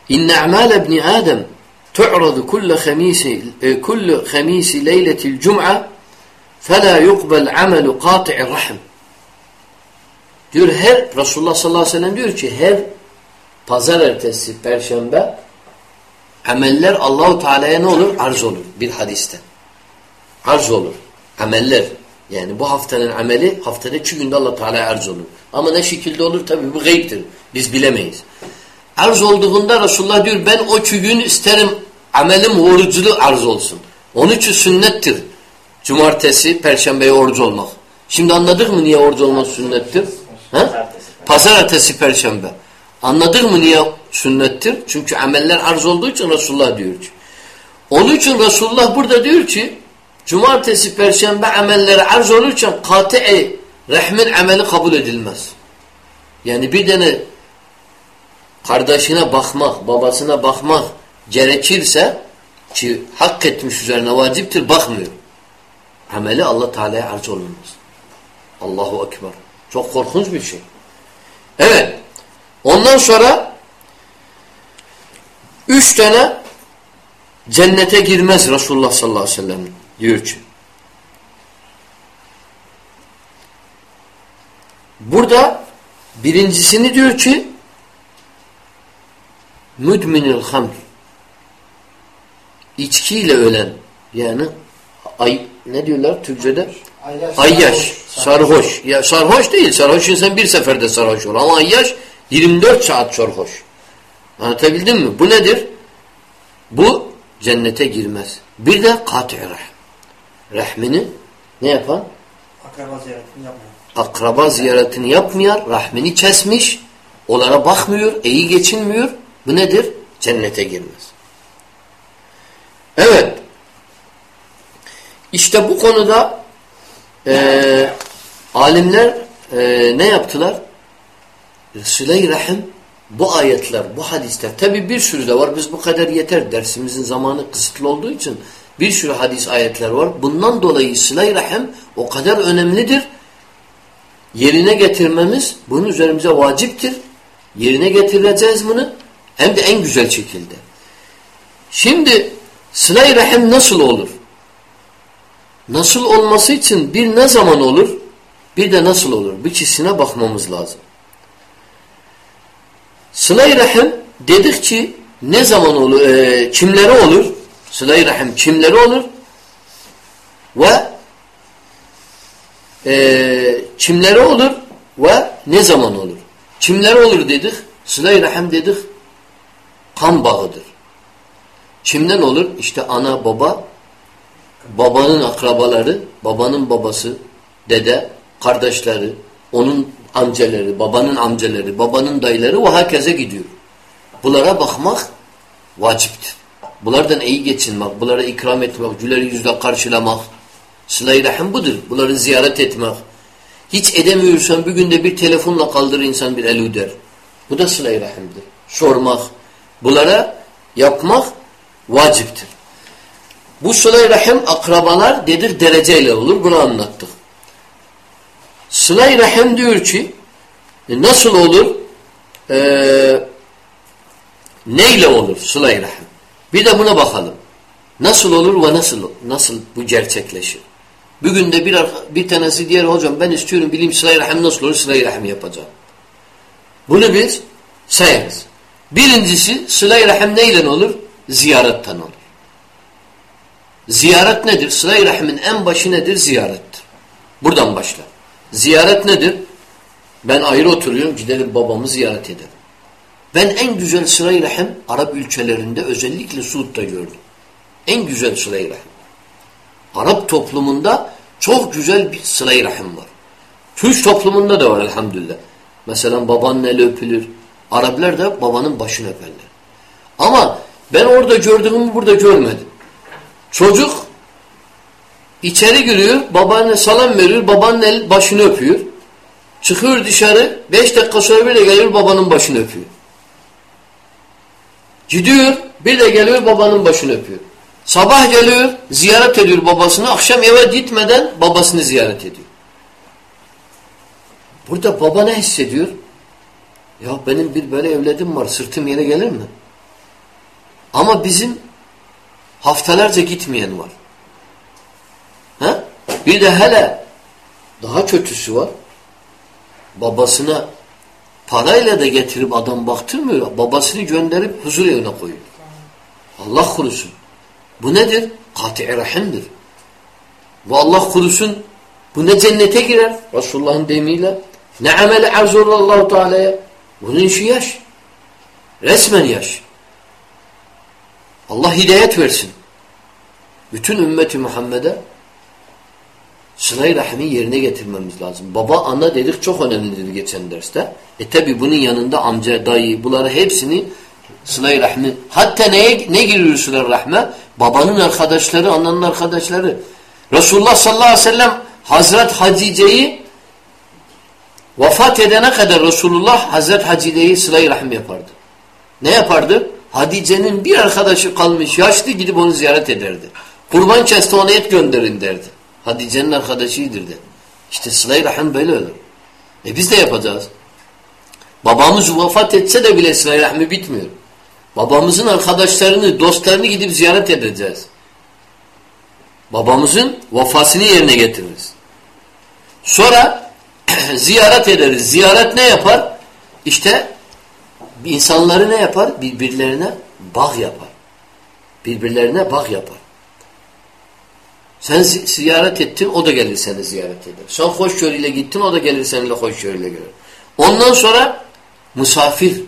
İnne a'mal ibn Adem tu'radu kulle khamisi kulle khamisi leyletil cum'a fela yuqbel amelu qati'ir rahim Diyor her Resulullah sallallahu aleyhi ve sellem diyor ki her pazar ertesi perşembe ameller Allahu Teala'ya ne olur? Arz olur bir hadiste. Arz olur. Ameller. Yani bu haftanın ameli haftada iki günde Allah Teala'ya arz olur. Ama ne şekilde olur tabi bu gayiptir. Biz bilemeyiz. Arz olduğunda Resulullah diyor ben o gün isterim amelim oruculu arz olsun. Onun için sünnettir. Cumartesi, perşembeye oruç olmak. Şimdi anladık mı niye oruç olmak sünnettir? Ha? Pazar ertesi perşembe. Anladık mı niye sünnettir? Çünkü ameller arz olduğu için Resulullah diyor ki. Onun için Resulullah burada diyor ki cumartesi, perşembe amelleri arz olurken kati'i rehmin ameli kabul edilmez. Yani bir tane kardeşine bakmak, babasına bakmak gerekirse ki hak etmiş üzerine vaciptir bakmıyor. Ameli Allah Teala'ya arz olunmaz. Allahu Ekber. Çok korkunç bir şey. Evet. Ondan sonra üç tane cennete girmez Resulullah sallallahu aleyhi ve sellem diyor ki. Burada birincisini diyor ki müdminil hamr içkiyle ölen yani ay ne diyorlar Türkçe'de? Ayyaş. Ayyaş, sarhoş. Ya sarhoş değil. Sarhoş insan bir seferde sarhoş olur. Ama ayyaş 24 saat sarhoş. Anlatabildim mi? Bu nedir? Bu cennete girmez. Bir de kat-i rahm. Rahmini ne yapan? Akraba ziyaretini yapmıyor. Akraba ziyaretini yapmayan, rahmini kesmiş, onlara bakmıyor, iyi geçinmiyor. Bu nedir? Cennete girmez. Evet. İşte bu konuda e, alimler e, ne yaptılar? Sıla-i Rahim bu ayetler, bu hadisler. Tabi bir sürü de var. Biz bu kadar yeter. Dersimizin zamanı kısıtlı olduğu için bir sürü hadis ayetler var. Bundan dolayı Sıla-i Rahim o kadar önemlidir. Yerine getirmemiz bunun üzerimize vaciptir. Yerine getireceğiz bunu. Hem de en güzel şekilde. Şimdi Sıla-i Rahim nasıl olur? Nasıl olması için bir ne zaman olur? Bir de nasıl olur? Bir ikisine bakmamız lazım. Sıla-i Rahim dedik ki ne zaman olur? E, kimlere olur? Sıla-i Rahim kimlere olur? Ve e, kimlere olur? Ve ne zaman olur? Kimlere olur dedik? Sıla-i Rahim dedik kan bağıdır. Kimden olur? İşte ana, baba, babanın akrabaları, babanın babası, dede, kardeşleri, onun amcaları, babanın amcaları, babanın dayıları ve herkese gidiyor. Bunlara bakmak vaciptir. Bunlardan iyi geçinmek, bunlara ikram etmek, güleri yüzle karşılamak, sıla-i rahim budur. Bunları ziyaret etmek. Hiç edemiyorsan bir günde bir telefonla kaldır insan bir el der. Bu da sıla-i rahimdir. Sormak, bunlara yapmak vaciptir. Bu sıla-i rahim akrabalar dedik dereceyle olur. Bunu anlattık. Sıla-i rahim diyor ki e, nasıl olur? Ee, neyle olur sıla-i rahim? Bir de buna bakalım. Nasıl olur ve nasıl nasıl bu gerçekleşir? Bugün de bir, bir tanesi diğer hocam ben istiyorum bileyim sıla-i rahim nasıl olur sıla-i rahim yapacağım. Bunu biz sayarız. Birincisi sıla-i rahim neyle olur? Ziyaretten olur. Ziyaret nedir? Sıla-i rahimin en başı nedir? Ziyarettir. Buradan başlar. Ziyaret nedir? Ben ayrı oturuyorum, gidelim babamı ziyaret ederim. Ben en güzel sıla-i rahim Arap ülkelerinde özellikle Suud'da gördüm. En güzel sıla-i rahim. Arap toplumunda çok güzel bir sıla-i rahim var. Türk toplumunda da var elhamdülillah. Mesela babanın eli öpülür. Araplar da babanın başını öperler. Ama ben orada gördüğümü burada görmedim. Çocuk içeri giriyor, babaanne salam veriyor, babanın el başını öpüyor. Çıkıyor dışarı, beş dakika sonra bir de geliyor babanın başını öpüyor. Gidiyor, bir de geliyor babanın başını öpüyor. Sabah geliyor, ziyaret ediyor babasını, akşam eve gitmeden babasını ziyaret ediyor. Burada baba ne hissediyor? Ya benim bir böyle evladım var, sırtım yere gelir mi? Ama bizim haftalarca gitmeyen var. Ha? Bir de hele daha kötüsü var. Babasına parayla da getirip adam baktırmıyor. Babasını gönderip huzur evine koyuyor. Allah kurusun. Bu nedir? Kati rahimdir. Bu Allah kurusun. Bu ne cennete girer? Resulullah'ın deyimiyle. Ne ameli arzullah Teala'ya. Bunun işi yaş. Resmen yaş. Allah hidayet versin. Bütün ümmeti Muhammed'e Sıla-i Rahim'i yerine getirmemiz lazım. Baba, ana dedik çok önemlidir geçen derste. E tabi bunun yanında amca, dayı, bunları hepsini Sıla-i Rahmi. Hatta neye, ne giriyor Sıla-i Rahme? Babanın arkadaşları, ananın arkadaşları. Resulullah sallallahu aleyhi ve sellem Hazret Hatice'yi vefat edene kadar Resulullah Hazret Hatice'yi Sıla-i Rahim yapardı. Ne yapardı? Hatice'nin bir arkadaşı kalmış yaşlı gidip onu ziyaret ederdi. Kurban kesti ona et gönderin derdi. Hatice'nin arkadaşıydır de. İşte sıla-i rahim böyle olur. E biz de yapacağız. Babamız vefat etse de bile sıla-i rahmi bitmiyor. Babamızın arkadaşlarını, dostlarını gidip ziyaret edeceğiz. Babamızın vefasını yerine getiririz. Sonra ziyaret ederiz. Ziyaret ne yapar? İşte insanları ne yapar? Birbirlerine bağ yapar. Birbirlerine bağ yapar. Sen ziyaret ettin, o da gelir seni ziyaret eder. Sen hoşgörüyle gittin, o da gelir seninle hoşgörüyle gelir. Ondan sonra misafir,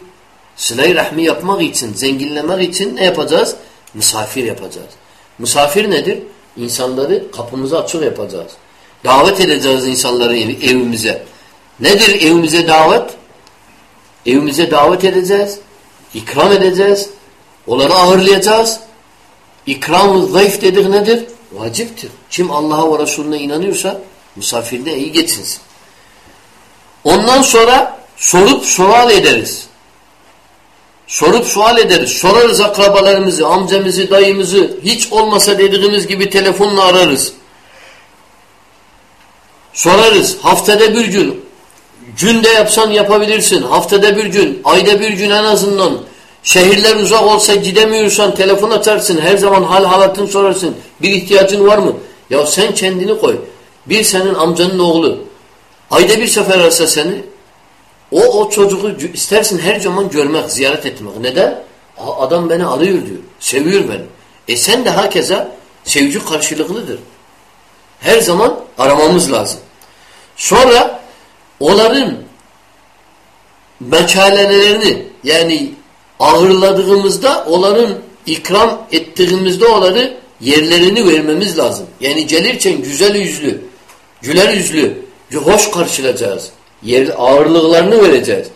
sıla-i rahmi yapmak için, zenginlemek için ne yapacağız? Misafir yapacağız. Misafir nedir? İnsanları kapımıza açık yapacağız. Davet edeceğiz insanları evimize. Nedir evimize davet? Evimize davet edeceğiz. İkram edeceğiz. Onları ağırlayacağız. İkram-ı zayıf dedik nedir? Vaciptir. Kim Allah'a ve Resulüne inanıyorsa misafirine iyi geçinsin. Ondan sonra sorup sual ederiz. Sorup sual ederiz. Sorarız akrabalarımızı, amcamızı, dayımızı. Hiç olmasa dediğimiz gibi telefonla ararız. Sorarız. Haftada bir gün. Günde yapsan yapabilirsin. Haftada bir gün. Ayda bir gün en azından. Şehirler uzak olsa gidemiyorsan telefon açarsın. Her zaman hal halatını sorarsın. Bir ihtiyacın var mı? Ya sen kendini koy. Bir senin amcanın oğlu. Ayda bir sefer arasa seni. O, o çocuğu istersin her zaman görmek, ziyaret etmek. Neden? Adam beni alıyor diyor. Seviyor beni. E sen de herkese sevgi karşılıklıdır. Her zaman aramamız lazım. Sonra onların mekalelerini yani ağırladığımızda onların ikram ettiğimizde onları yerlerini vermemiz lazım. Yani gelirken güzel yüzlü, güler yüzlü, hoş karşılayacağız. Yer, ağırlıklarını vereceğiz.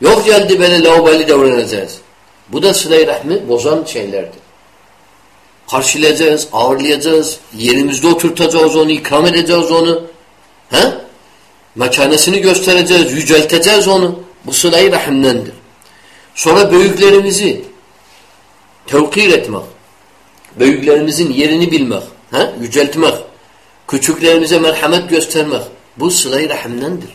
Yok geldi böyle laubali davranacağız. Bu da sıla-i rahmi bozan şeylerdir. Karşılayacağız, ağırlayacağız, yerimizde oturtacağız onu, ikram edeceğiz onu. He? Mekanesini göstereceğiz, yücelteceğiz onu. Bu sıla-i rahimdendir. Sonra büyüklerimizi tevkir etmek. Büyüklerimizin yerini bilmek. He? Yüceltmek. Küçüklerimize merhamet göstermek. Bu sıla-i rahimdendir.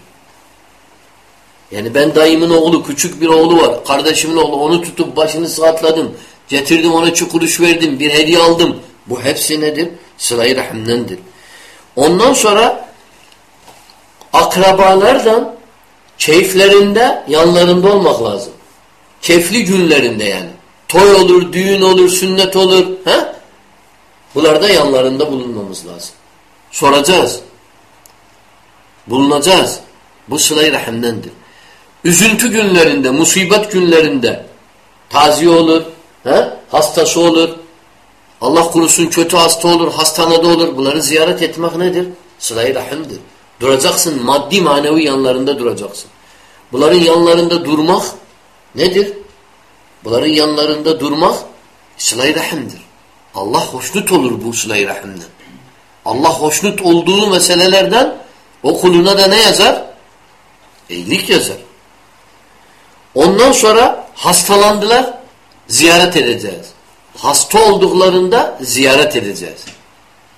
Yani ben dayımın oğlu, küçük bir oğlu var. Kardeşimin oğlu. Onu tutup başını sıkatladım. Getirdim ona çukuruş verdim. Bir hediye aldım. Bu hepsi nedir? Sıla-i rahimdendir. Ondan sonra akrabalardan keyiflerinde yanlarında olmak lazım. Keyifli günlerinde yani. Toy olur, düğün olur, sünnet olur. He? Bunlarda yanlarında bulunmamız lazım. Soracağız. Bulunacağız. Bu sıla-i rahimdendir. Üzüntü günlerinde, musibet günlerinde taziye olur, he? hastası olur, Allah kurusun kötü hasta olur, hastanede olur. Bunları ziyaret etmek nedir? Sıla-i rahimdir. Duracaksın, maddi manevi yanlarında duracaksın. Bunların yanlarında durmak nedir? Bunların yanlarında durmak sıla-i rahimdir. Allah hoşnut olur bu sıla-i rahimden. Allah hoşnut olduğu meselelerden o kuluna da ne yazar? İyilik yazar. Ondan sonra hastalandılar, ziyaret edeceğiz. Hasta olduklarında ziyaret edeceğiz.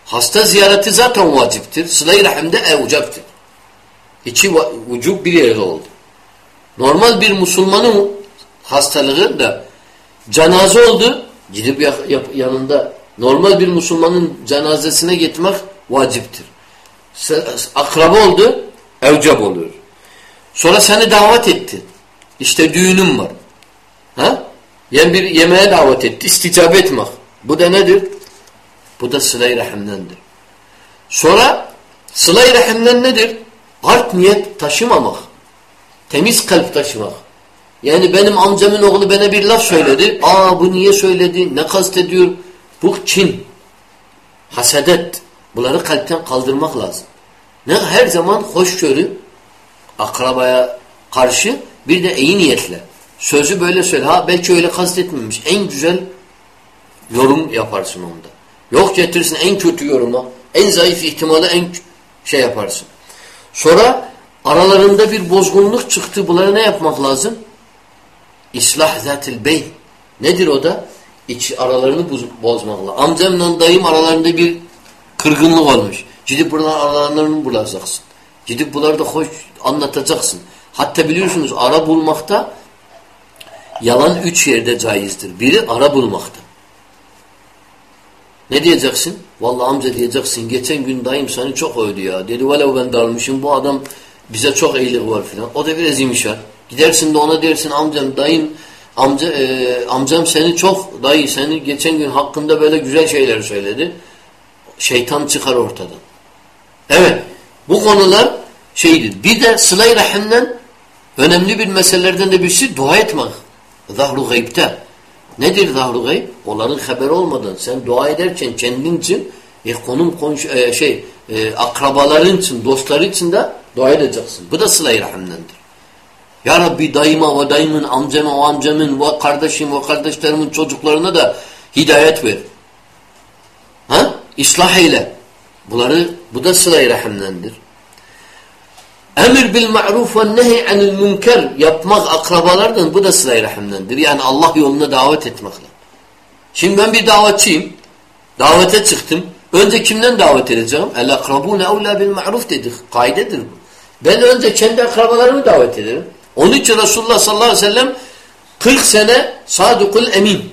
Hasta ziyareti zaten vaciptir. Sıla-i Rahim'de evcaptır. İki vücub bir yerde oldu. Normal bir Müslümanın hastalığı da cenaze oldu. Gidip yanında normal bir Müslümanın cenazesine gitmek vaciptir. Akraba oldu, evcab olur. Sonra seni davet etti. İşte düğünüm var. Ha? Yani bir yemeğe davet etti. İsticap etmek. Bu da nedir? Bu da sıla-i rahimdendir. Sonra sıla-i rahimden nedir? Art niyet taşımamak. Temiz kalp taşımak. Yani benim amcamın oğlu bana bir laf söyledi. Aa bu niye söyledi? Ne kastediyor? Bu kin. Hasedet. Bunları kalpten kaldırmak lazım. Ne her zaman hoşgörü akrabaya karşı bir de iyi niyetle. Sözü böyle söyle. Ha belki öyle kastetmemiş. En güzel yorum yaparsın onda. Yok getirsin en kötü yoruma. En zayıf ihtimali en şey yaparsın. Sonra aralarında bir bozgunluk çıktı. Bunlara ne yapmak lazım? İslah zatil beyn. Nedir o da? İç aralarını boz, bozmak lazım. Amcamla dayım aralarında bir kırgınlık olmuş. Gidip buradan aralarını bulacaksın. Gidip bunları da hoş anlatacaksın. Hatta biliyorsunuz ara bulmakta yalan üç yerde caizdir. Biri ara bulmakta. Ne diyeceksin? Vallahi amca diyeceksin. Geçen gün dayım seni çok övdü ya. Dedi velev ben dalmışım. Bu adam bize çok iyilik var filan. O da biraz imişar. Gidersin de ona dersin amcam dayım amca e, amcam seni çok dayı seni geçen gün hakkında böyle güzel şeyler söyledi. Şeytan çıkar ortadan. Evet. Bu konular şeydir. Bir de sıla-i rahimden önemli bir meselelerden de birisi dua etmek. Zahru gaybte. Nedir zahru gayb? Onların haberi olmadan sen dua ederken kendin için e, konum konş e, şey e, akrabaların için, dostların için de dua edeceksin. Bu da sıla-i rahimdendir. Ya Rabbi dayıma ve dayımın, amcama o amcamın ve kardeşim ve kardeşlerimin çocuklarına da hidayet ver. Ha? İslah eyle. Bunları, bu da sıla-i rahimdendir. Emir bil ma'ruf ve nehi anil münker yapmak akrabalardan bu da sıla-i rahimdendir. Yani Allah yoluna davet etmekle. Şimdi ben bir davetçiyim. Davete çıktım. Önce kimden davet edeceğim? El akrabune evla bil ma'ruf dedik. Kaidedir bu. Ben önce kendi akrabalarımı davet ederim. Onun için Resulullah sallallahu aleyhi ve sellem 40 sene sadukul emin.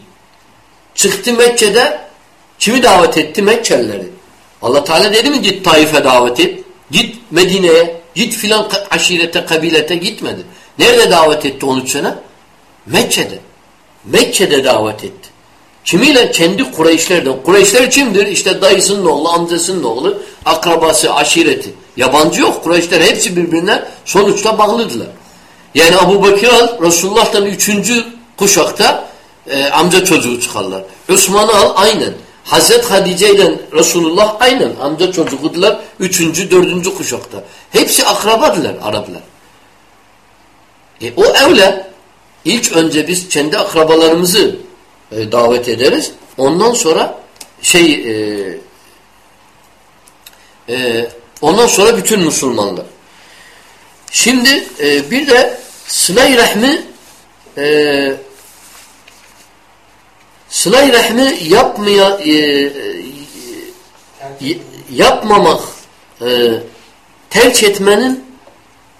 Çıktı Mekke'de kimi davet etti? Mekkelileri. Allah Teala dedi mi git Taif'e davet et. Git Medine'ye. Git filan aşirete, kabilete gitmedi. Nerede davet etti 13 sene? Mekke'de. Mekke'de davet etti. Kimiyle? Kendi Kureyşlerden. Kureyşler kimdir? İşte dayısının oğlu, amcasının oğlu, akrabası, aşireti. Yabancı yok. Kureyşler hepsi birbirine sonuçta bağlıdılar. Yani Abu Bakır al, Resulullah'tan üçüncü kuşakta e, amca çocuğu çıkarlar. Osman'ı al aynen. Hazret Hadice ile Resulullah aynen amca çocuğudular. Üçüncü, dördüncü kuşakta. Hepsi akrabadılar Araplar. E, o evle ilk önce biz kendi akrabalarımızı e, davet ederiz. Ondan sonra şey e, e, ondan sonra bütün Müslümanlar. Şimdi e, bir de sıla-i rahmi e, sıla-i rahmi yapmaya e, e, yapmamak e, terk etmenin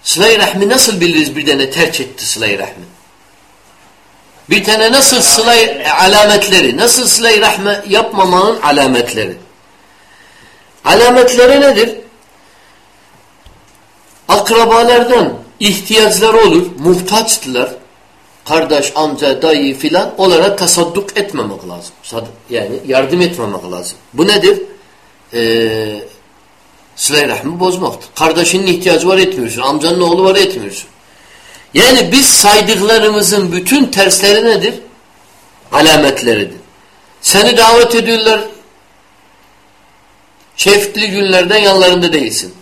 sıla-i rahmi nasıl biliriz bir tane terk etti sıla-i rahmi? Bir tane nasıl sıla alametleri, nasıl sıla-i rahme yapmamanın alametleri? Alametleri nedir? Akrabalardan ihtiyaçları olur, muhtaçtılar. Kardeş, amca, dayı filan onlara tasadduk etmemek lazım. Yani yardım etmemek lazım. Bu nedir? Ee, sıla-i rahmi bozmaktır. Kardeşinin ihtiyacı var etmiyorsun, amcanın oğlu var etmiyorsun. Yani biz saydıklarımızın bütün tersleri nedir? Alametleridir. Seni davet ediyorlar, çeftli günlerden yanlarında değilsin.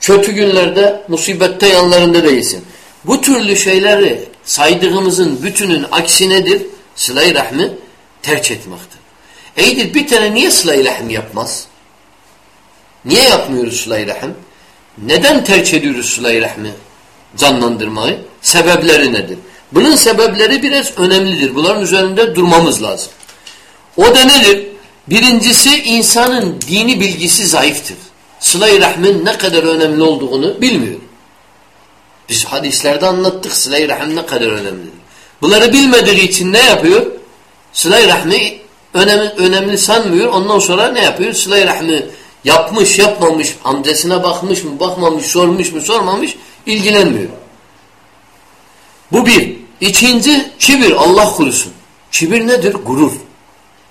Kötü günlerde, musibette yanlarında değilsin. Bu türlü şeyleri saydığımızın bütünün aksi nedir? Sıla-i rahmi terk etmektir. Eydir bir tane niye sıla-i rahim yapmaz? Niye yapmıyoruz sıla-i rahim? Neden terk ediyoruz sıla-i rahmi canlandırmayı? Sebepleri nedir? Bunun sebepleri biraz önemlidir. Bunların üzerinde durmamız lazım. O da nedir? Birincisi insanın dini bilgisi zayıftır. Sıla-i Rahmin ne kadar önemli olduğunu bilmiyor. Biz hadislerde anlattık Sıla-i Rahim ne kadar önemlidir. Bunları bilmediği için ne yapıyor? Sıla-i Rahmi önemli, önemli sanmıyor. Ondan sonra ne yapıyor? Sıla-i Rahmi yapmış, yapmamış, amcasına bakmış mı, bakmamış, sormuş mu, sormamış, ilgilenmiyor. Bu bir. İkinci, kibir. Allah kurusun. Kibir nedir? Gurur.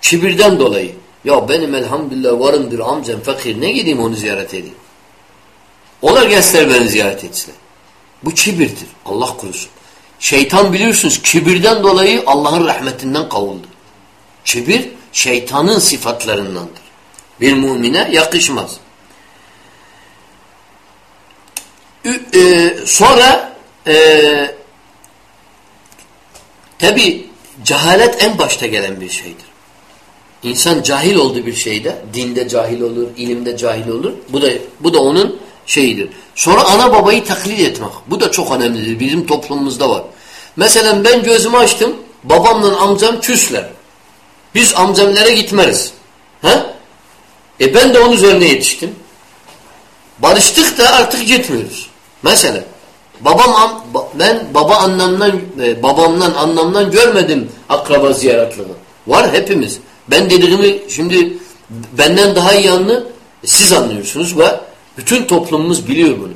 Kibirden dolayı. Ya benim elhamdülillah varımdır amcam fakir ne gideyim onu ziyaret edeyim. Onlar gelseler beni ziyaret etsinler. Bu kibirdir. Allah kurusun. Şeytan biliyorsunuz kibirden dolayı Allah'ın rahmetinden kavuldu. Kibir şeytanın sıfatlarındandır. Bir mümine yakışmaz. Ü- e, sonra e, tabi cehalet en başta gelen bir şeydir. İnsan cahil olduğu bir şeyde, dinde cahil olur, ilimde cahil olur. Bu da bu da onun şeyidir. Sonra ana babayı taklit etmek. Bu da çok önemlidir. Bizim toplumumuzda var. Mesela ben gözümü açtım. Babamla amcam küsler. Biz amcamlara gitmeriz. He? E ben de onun üzerine yetiştim. Barıştık da artık gitmiyoruz. Mesela babam ben baba annemden e, babamdan annemden görmedim akraba ziyaretliği. Var hepimiz. Ben dediğimi şimdi benden daha iyi anlı siz anlıyorsunuz ve bütün toplumumuz biliyor bunu.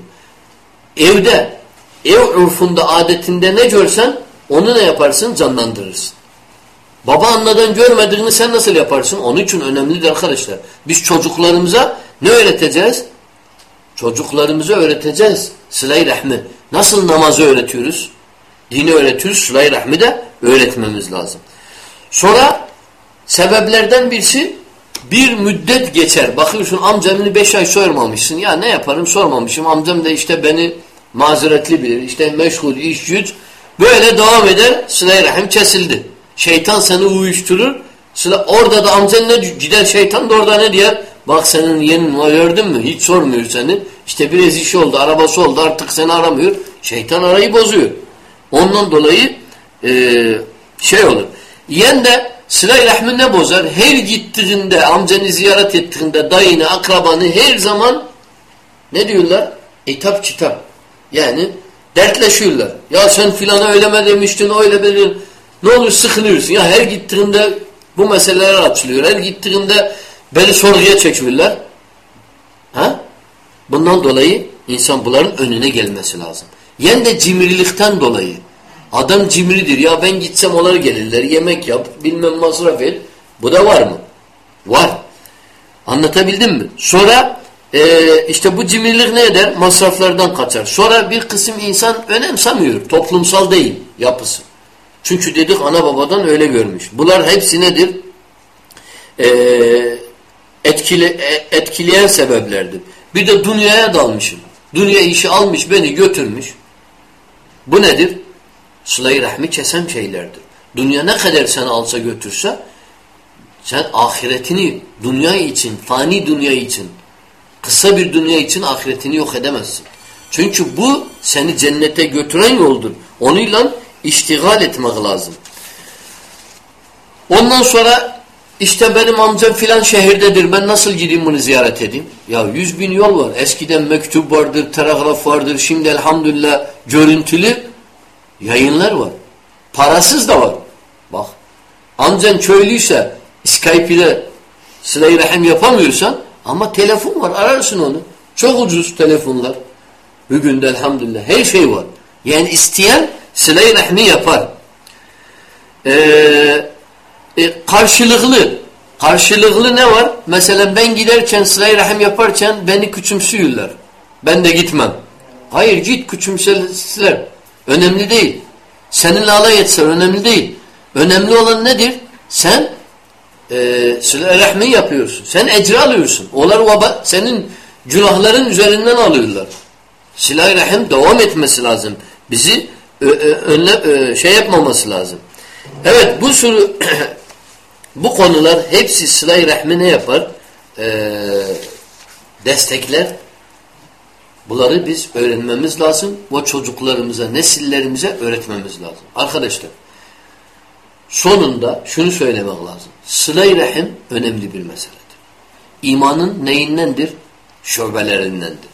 Evde ev urfunda adetinde ne görsen onu ne yaparsın canlandırırsın. Baba anladan görmediğini sen nasıl yaparsın? Onun için önemlidir arkadaşlar. Biz çocuklarımıza ne öğreteceğiz? Çocuklarımıza öğreteceğiz sıla-i rahmi. Nasıl namazı öğretiyoruz? Dini öğretiyoruz. Sıla-i rahmi de öğretmemiz lazım. Sonra sebeplerden birisi bir müddet geçer. Bakıyorsun amcamını beş ay sormamışsın. Ya ne yaparım sormamışım. Amcam da işte beni mazeretli bilir. İşte meşgul, iş, güç. Böyle devam eder. Sıla-i rahim kesildi. Şeytan seni uyuşturur. Sıla, orada da amcan ne gider şeytan da orada ne diyor? Bak senin yenin var gördün mü? Hiç sormuyor seni. İşte biraz iş oldu, arabası oldu artık seni aramıyor. Şeytan arayı bozuyor. Ondan dolayı e, şey olur. Yen de sıla-i rahmi ne bozar? Her gittiğinde, amcanı ziyaret ettiğinde, dayını, akrabanı her zaman ne diyorlar? Etap kitap. Yani dertleşiyorlar. Ya sen filana öyle mi demiştin, öyle mi Ne olur sıkılıyorsun. Ya her gittiğinde bu meseleler açılıyor. Her gittiğinde beni sorguya çekiyorlar. Ha? Bundan dolayı insan bunların önüne gelmesi lazım. Yen de cimrilikten dolayı. Adam cimridir. Ya ben gitsem onlar gelirler. Yemek yap, bilmem masraf et. Bu da var mı? Var. Anlatabildim mi? Sonra e, işte bu cimrilik ne eder? Masraflardan kaçar. Sonra bir kısım insan önemsemiyor. Toplumsal değil yapısı. Çünkü dedik ana babadan öyle görmüş. Bunlar hepsi nedir? E, etkili, e, etkileyen sebeplerdir. Bir de dünyaya dalmışım. Dünya işi almış beni götürmüş. Bu nedir? Sıla-i rahmi kesen şeylerdir. Dünya ne kadar seni alsa götürse sen ahiretini dünya için, fani dünya için, kısa bir dünya için ahiretini yok edemezsin. Çünkü bu seni cennete götüren yoldur. Onunla iştigal etmek lazım. Ondan sonra işte benim amcam filan şehirdedir. Ben nasıl gideyim bunu ziyaret edeyim? Ya yüz bin yol var. Eskiden mektup vardır, telegraf vardır. Şimdi elhamdülillah görüntülü yayınlar var. Parasız da var. Bak. Amcan köylüyse Skype ile sıla rahim yapamıyorsan ama telefon var. Ararsın onu. Çok ucuz telefonlar. Bugün de elhamdülillah her şey var. Yani isteyen sıla-i yapar. Ee, e, karşılıklı karşılıklı ne var? Mesela ben giderken sıla-i rahim yaparken beni küçümsüyorlar. Ben de gitmem. Hayır git küçümseler. Önemli değil. Seninle alay etseler önemli değil. Önemli olan nedir? Sen e, rahmi yapıyorsun. Sen ecri alıyorsun. Onlar vaba, senin günahların üzerinden alıyorlar. Sıla-i rahim devam etmesi lazım. Bizi ö, ö, önle, ö, şey yapmaması lazım. Evet bu sürü bu konular hepsi sıla-i rahmi ne yapar? Ee, destekler. Bunları biz öğrenmemiz lazım. O çocuklarımıza, nesillerimize öğretmemiz lazım. Arkadaşlar sonunda şunu söylemek lazım. Sıla-i rahim önemli bir meseledir. İmanın neyindendir? Şubelerindendir.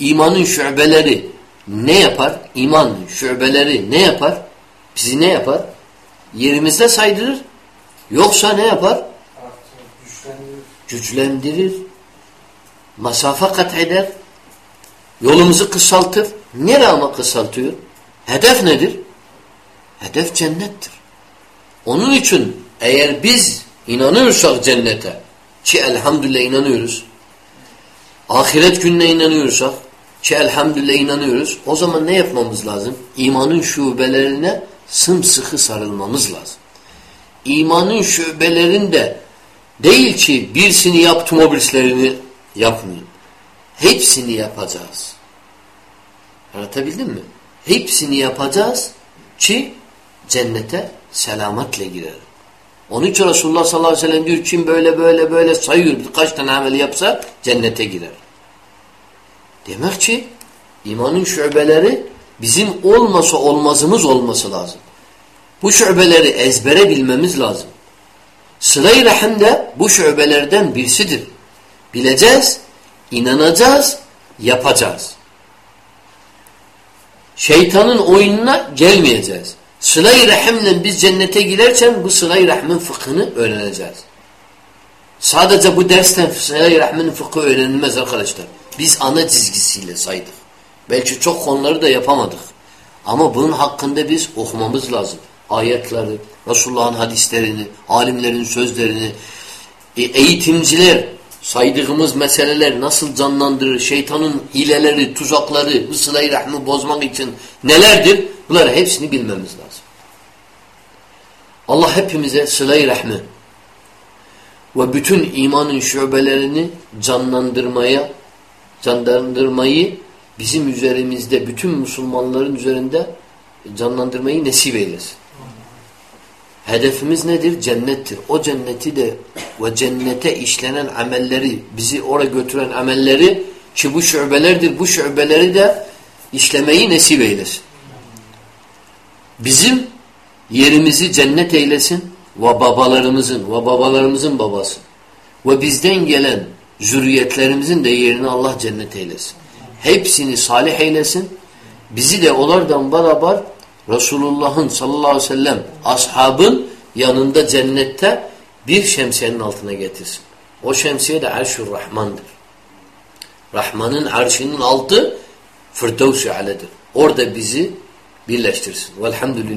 İmanın şubeleri ne yapar? İmanın şubeleri ne yapar? Bizi ne yapar? Yerimizde saydırır. Yoksa ne yapar? Güçlendirir. Güçlendirir. Masafe kat eder. Yolumuzu kısaltır. Nereye ama kısaltıyor? Hedef nedir? Hedef cennettir. Onun için eğer biz inanıyorsak cennete ki elhamdülillah inanıyoruz ahiret gününe inanıyorsak ki elhamdülillah inanıyoruz o zaman ne yapmamız lazım? İmanın şubelerine sımsıkı sarılmamız lazım. İmanın şubelerinde Değil ki birisini yaptım o birislerini yapmayayım. Hepsini yapacağız. Anlatabildim mi? Hepsini yapacağız ki cennete selametle girelim. Onun için Resulullah sallallahu aleyhi ve sellem diyor kim böyle böyle böyle sayıyor birkaç tane ameli yapsa cennete girer. Demek ki imanın şubeleri bizim olmasa olmazımız olması lazım. Bu şubeleri ezbere bilmemiz lazım. Sıla-i Rahim de bu şubelerden birisidir. Bileceğiz, inanacağız, yapacağız. Şeytanın oyununa gelmeyeceğiz. Sıla-i Rahim'le biz cennete girerken bu Sıla-i Rahim'in fıkhını öğreneceğiz. Sadece bu dersten Sıla-i Rahim'in fıkhı öğrenilmez arkadaşlar. Biz ana çizgisiyle saydık. Belki çok konuları da yapamadık. Ama bunun hakkında biz okumamız lazım. Ayetleri, Resulullah'ın hadislerini, alimlerin sözlerini, e, eğitimciler saydığımız meseleler nasıl canlandırır, şeytanın hileleri, tuzakları, bu sıla rahmi bozmak için nelerdir? Bunları hepsini bilmemiz lazım. Allah hepimize sıla rahmi ve bütün imanın şubelerini canlandırmaya, canlandırmayı bizim üzerimizde, bütün Müslümanların üzerinde canlandırmayı nasip eylesin. Hedefimiz nedir? Cennettir. O cenneti de ve cennete işlenen amelleri, bizi oraya götüren amelleri ki bu şubelerdir. Bu şubeleri de işlemeyi nasip eylesin. Bizim yerimizi cennet eylesin ve babalarımızın ve babalarımızın babası ve bizden gelen zürriyetlerimizin de yerini Allah cennet eylesin. Hepsini salih eylesin. Bizi de onlardan beraber Resulullah'ın sallallahu aleyhi ve sellem ashabın yanında cennette bir şemsiyenin altına getirsin. O şemsiye de arşur rahmandır. Rahman'ın arşının altı Firdevs-i Ale'dir. Orada bizi birleştirsin. Velhamdülillah.